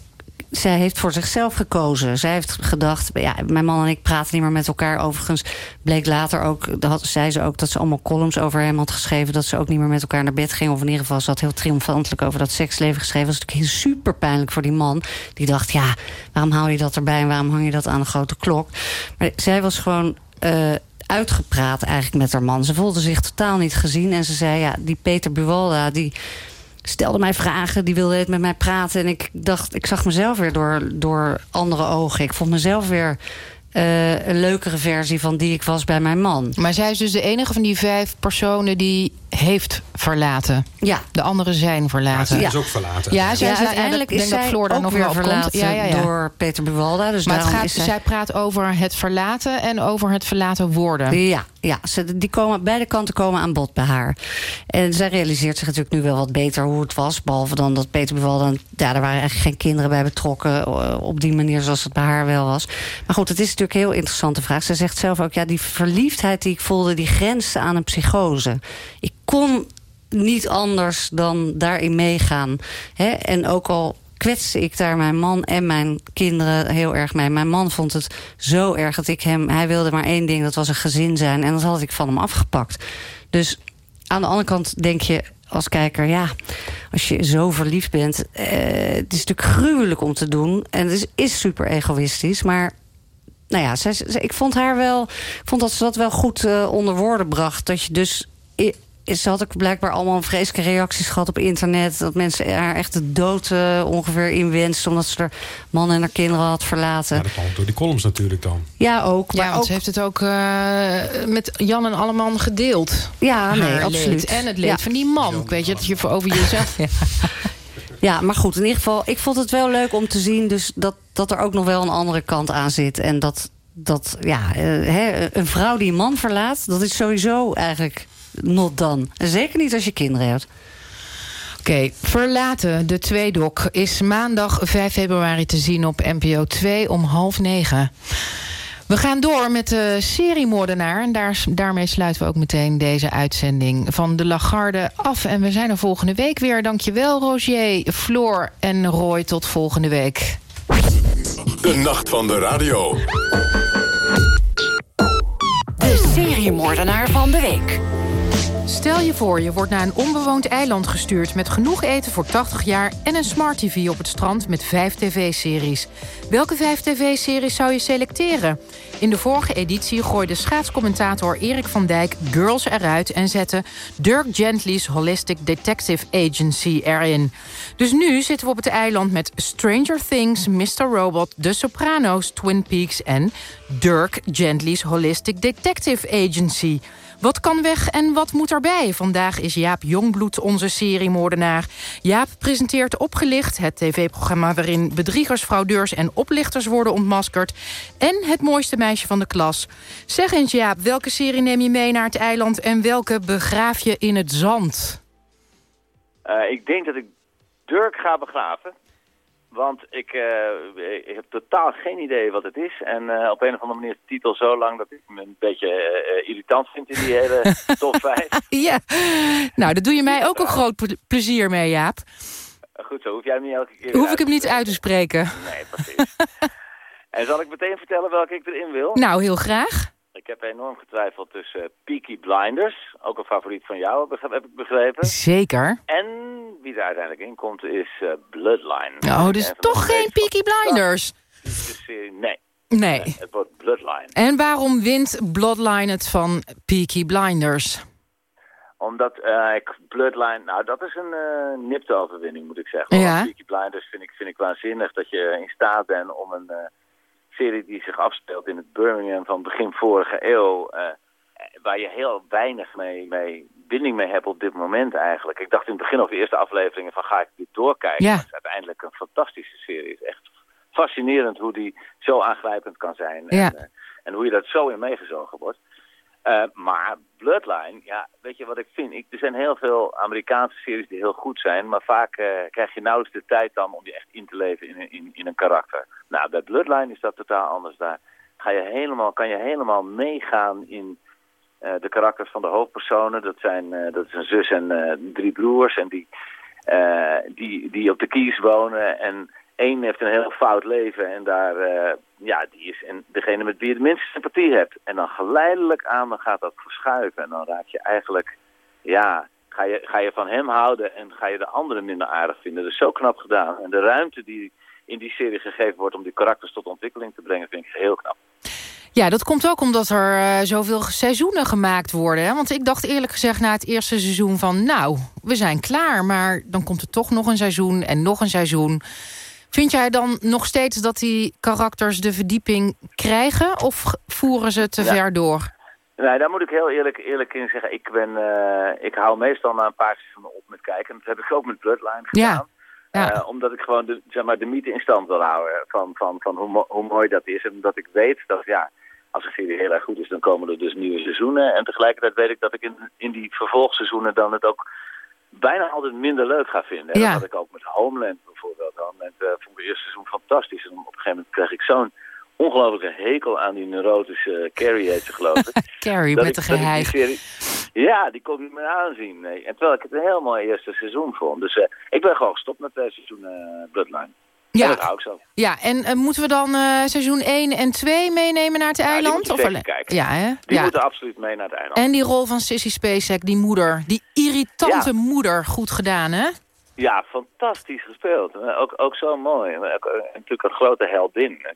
zij heeft voor zichzelf gekozen. Zij heeft gedacht, ja, mijn man en ik praten niet meer met elkaar. Overigens bleek later ook, dat zei ze ook... dat ze allemaal columns over hem had geschreven... dat ze ook niet meer met elkaar naar bed ging. Of in ieder geval, ze had heel triomfantelijk over dat seksleven geschreven. Dat was natuurlijk super pijnlijk voor die man. Die dacht, ja, waarom haal je dat erbij... en waarom hang je dat aan een grote klok? Maar zij was gewoon... eh, uitgepraat eigenlijk met haar man. Ze voelde zich totaal niet gezien. En ze zei, ja, die Peter Buwalda... die stelde mij vragen, die wilde het met mij praten. En ik dacht, ik zag mezelf weer door, door andere ogen. Ik vond mezelf weer eh, een leukere versie van die ik was bij mijn man. Maar zij is dus de enige van die vijf personen die heeft verlaten. Ja. De anderen zijn verlaten. Zij is ook verlaten. Ja, zij Ja, is, uiteindelijk is zij Floor daar ook nog weer verlaten Ja, ja, ja. door Peter Buwalda. Dus maar het gaat, is zij... zij praat over het verlaten en over het verlaten worden. Ja, ja ze, die komen, beide kanten komen aan bod bij haar. En zij realiseert zich natuurlijk nu wel wat beter hoe het was. Behalve dan dat Peter Buwalda... Ja, er waren eigenlijk geen kinderen bij betrokken... eh, op die manier zoals het bij haar wel was. Maar goed, het is natuurlijk een heel interessante vraag. Ze zegt zelf ook, ja, die verliefdheid die ik voelde... die grensde aan een psychose. Ik kon niet anders dan daarin meegaan. Hè? En ook al kwetste ik daar mijn man en mijn kinderen heel erg mee. Mijn man vond het zo erg dat ik hem... Hij wilde maar één ding, dat was een gezin zijn. En dat had ik van hem afgepakt. Dus aan de andere kant denk je als kijker... ja, als je zo verliefd bent... eh, het is natuurlijk gruwelijk om te doen. En het is, is super egoïstisch, maar... Nou ja, zij, zij- ik vond haar wel. Ik vond dat ze dat wel goed eh, onder woorden bracht. Dat je dus. Ze had ook blijkbaar allemaal vreselijke reacties gehad op internet. Dat mensen haar echt de dood eh, ongeveer inwensten. Omdat ze haar man en haar kinderen had verlaten. Ja, dat kwam door die columns natuurlijk dan. Ja, ook. Maar Ja, want ook ze heeft het ook eh, met Jan en Alleman gedeeld. Ja, nee, absoluut. En het leed Ja. van die man. Ik weet je, dat je voor over jezelf... Ja. Maar goed, in ieder geval, ik vond het wel leuk om te zien... Dus dat, dat er ook nog wel een andere kant aan zit. En dat, dat ja, eh, een vrouw die een man verlaat... dat is sowieso eigenlijk not. En Zeker niet als je kinderen hebt. Oké, Verlaten, de tweedok, is maandag 5 februari te zien op NPO 2 om half negen. We gaan door met de seriemoordenaar. En daar, daarmee sluiten we ook meteen deze uitzending van de Lagarde af. En we zijn er volgende week weer. Dankjewel Rogier, Floor en Roy. Tot volgende week. De nacht van de radio. De seriemoordenaar van de week. Stel je voor, je wordt naar een onbewoond eiland gestuurd... met genoeg eten voor 80 jaar en een smart tv op het strand met vijf tv-series. Welke vijf tv-series zou je selecteren? In de vorige editie gooide schaatscommentator Erik van Dijk Girls eruit... en zette Dirk Gently's Holistic Detective Agency erin. Dus nu zitten we op het eiland met Stranger Things, Mr. Robot... The Sopranos, Twin Peaks en Dirk Gently's Holistic Detective Agency... Wat kan weg en wat moet erbij? Vandaag is Jaap Jongbloed onze seriemoordenaar. Jaap presenteert Opgelicht, het tv-programma... waarin bedriegers, fraudeurs en oplichters worden ontmaskerd... en het mooiste meisje van de klas. Zeg eens Jaap, welke serie neem je mee naar het eiland... en welke begraaf je in het zand? Eh, ik denk dat ik Dirk ga begraven. Want ik, eh, ik heb totaal geen idee wat het is. En eh, op een of andere manier is de titel zo lang dat ik me een beetje eh, irritant vind in die hele top 5. ja, nou, daar doe je mij ook een groot ple- plezier mee, Jaap. Goed zo, hoef jij hem niet elke keer Hoef ik hem niet uit te spreken. Nee, precies. en zal ik meteen vertellen welke ik erin wil? Nou, heel graag. Ik heb enorm getwijfeld tussen eh, Peaky Blinders, ook een favoriet van jou, heb ik begrepen. Zeker. En wie er uiteindelijk in komt is eh, Bloodline. Oh, dus toch geen Peaky Blinders? Nee. Nee. Het wordt Bloodline. En waarom wint Bloodline het van Peaky Blinders? Omdat eh, ik Bloodline, nou dat is een eh nipte overwinning moet ik zeggen. Ja. Peaky Blinders vind ik, vind ik waanzinnig dat je in staat bent om een eh, serie die zich afspeelt in het Birmingham van begin vorige eeuw, eh, waar je heel weinig mee, mee binding mee hebt op dit moment eigenlijk. Ik dacht in het begin over de eerste afleveringen van ga ik dit doorkijken. Ja. Het is uiteindelijk een fantastische serie. Het is echt fascinerend hoe die zo aangrijpend kan zijn. Ja. En, eh, en hoe je dat zo in meegezogen wordt. Eh, maar Bloodline, ja, weet je wat ik vind? Ik, er zijn heel veel Amerikaanse series die heel goed zijn, maar vaak eh, krijg je nauwelijks de tijd dan om je echt in te leven in, in, in een karakter. Nou, bij Bloodline is dat totaal anders. Daar ga je helemaal, kan je helemaal meegaan in eh, de karakters van de hoofdpersonen. Dat, zijn, dat is een zus en drie broers en die, die, die op de kies wonen en één heeft een heel fout leven en daar, eh, ja, die is en degene met wie je de minste sympathie hebt. En dan geleidelijk aan dan gaat dat verschuiven en dan raak je eigenlijk, ja, ga je, ga je van hem houden en ga je de anderen minder aardig vinden. Dat is zo knap gedaan. En de ruimte die in die serie gegeven wordt om die karakters tot ontwikkeling te brengen, vind ik heel knap. Ja, dat komt ook omdat er eh, zoveel seizoenen gemaakt worden. Hè? Want ik dacht eerlijk gezegd na het eerste seizoen van... nou, we zijn klaar, maar dan komt er toch nog een seizoen en nog een seizoen. Vind jij dan nog steeds dat die karakters de verdieping krijgen... of voeren ze te Ja. ver door? Nee, daar moet ik heel eerlijk, eerlijk in zeggen. Ik, ben, eh, ik hou meestal na een paar seizoenen op met kijken. Dat heb ik ook met Bloodline gedaan. Ja. Eh, omdat ik gewoon de, zeg maar, de mythe in stand wil houden van, van, van hoe, mo- hoe mooi dat is. En omdat ik weet dat ja, als een serie heel erg goed is, dan komen er dus nieuwe seizoenen. En tegelijkertijd weet ik dat ik in, in die vervolgseizoenen dan het ook bijna altijd minder leuk ga vinden. En Ja. Dat had ik ook met Homeland bijvoorbeeld. Homeland eh vond ik het eerste seizoen fantastisch. En op een gegeven moment kreeg ik zo'n ongelooflijke hekel aan die neurotische Carrie heet ze geloof ik. Carrie met de ik- serie- Ja, die kon ik niet meer aanzien. Nee. En terwijl ik het een heel mooi eerste seizoen vond. Dus eh, ik ben gewoon gestopt met het seizoen eh, Bloodline. Ja. En dat hou ik zo. Ja, en eh, moeten we dan eh, seizoen 1 en 2 meenemen naar het eiland? of zeker alleen- kijken. Ja, hè? Die ja. moeten absoluut mee naar het eiland. En die rol van Sissy Spacek, die moeder. Die irritante Ja. moeder, goed gedaan, hè? Ja, fantastisch gespeeld. Eh, Ook, ook zo mooi. Ook, natuurlijk een grote heldin. Eh,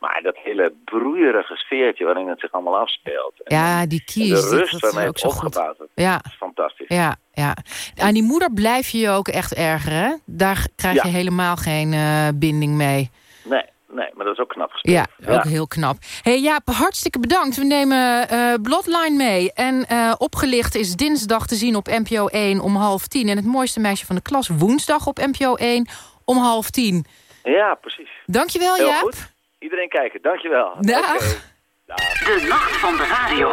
maar dat hele broeierige sfeertje waarin het zich allemaal afspeelt. Ja, die kies. de dat- rust dat waarmee is ook zo opgebouwd wordt. Ja. is fantastisch. Ja, ja. Aan die moeder blijf je je ook echt ergeren, hè? Daar krijg je helemaal geen eh, binding mee. Nee, nee, maar dat is ook knap gespeeld. Ja, ook heel knap. hey Jaap, hartstikke bedankt. We nemen eh Bloodline mee. En eh, opgelicht is dinsdag te zien op NPO 1 om half tien. En het mooiste meisje van de klas woensdag op NPO 1 om half tien. Ja, precies. Dankjewel, Heel Jaap. goed. Iedereen kijken, dankjewel. Dag. Oké. De Nacht van de Radio.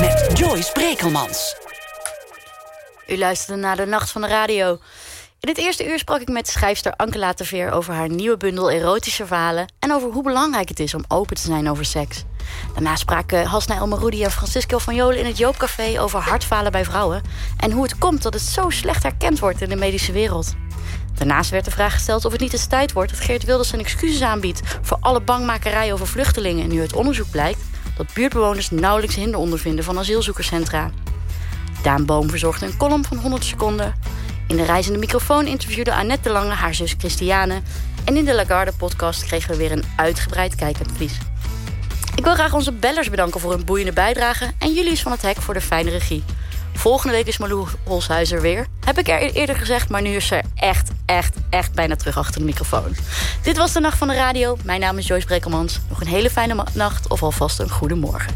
Met Joyce Brekelmans. U luisterde naar de Nacht van de Radio. In het eerste uur sprak ik met schrijfster Anke Laterveer... over haar nieuwe bundel erotische verhalen... en over hoe belangrijk het is om open te zijn over seks. Daarna spraken Hasna El Maroudi en Francisco van Jolen in het Joopcafé... over hartfalen bij vrouwen... en hoe het komt dat het zo slecht herkend wordt in de medische wereld. Daarnaast werd de vraag gesteld of het niet eens tijd wordt... dat Geert Wilders zijn excuses aanbiedt... voor alle bangmakerij over vluchtelingen... nu uit onderzoek blijkt dat buurtbewoners nauwelijks hinder ondervinden... van asielzoekerscentra. Daan Boom verzorgde een column van 100 seconden. In de reizende microfoon interviewde Annette de Lange haar zus Christiane. En in de Lagarde-podcast kregen we weer een uitgebreid kijkadvies. Ik wil graag onze bellers bedanken voor hun boeiende bijdrage... en jullie van het Hek voor de fijne regie. Volgende week is Malou Holshuizer weer. Heb ik er e- eerder gezegd, maar nu is ze echt, echt, echt bijna terug achter de microfoon. Dit was de Nacht van de Radio. Mijn naam is Joyce Brekelmans. Nog een hele fijne nacht of alvast een goede morgen.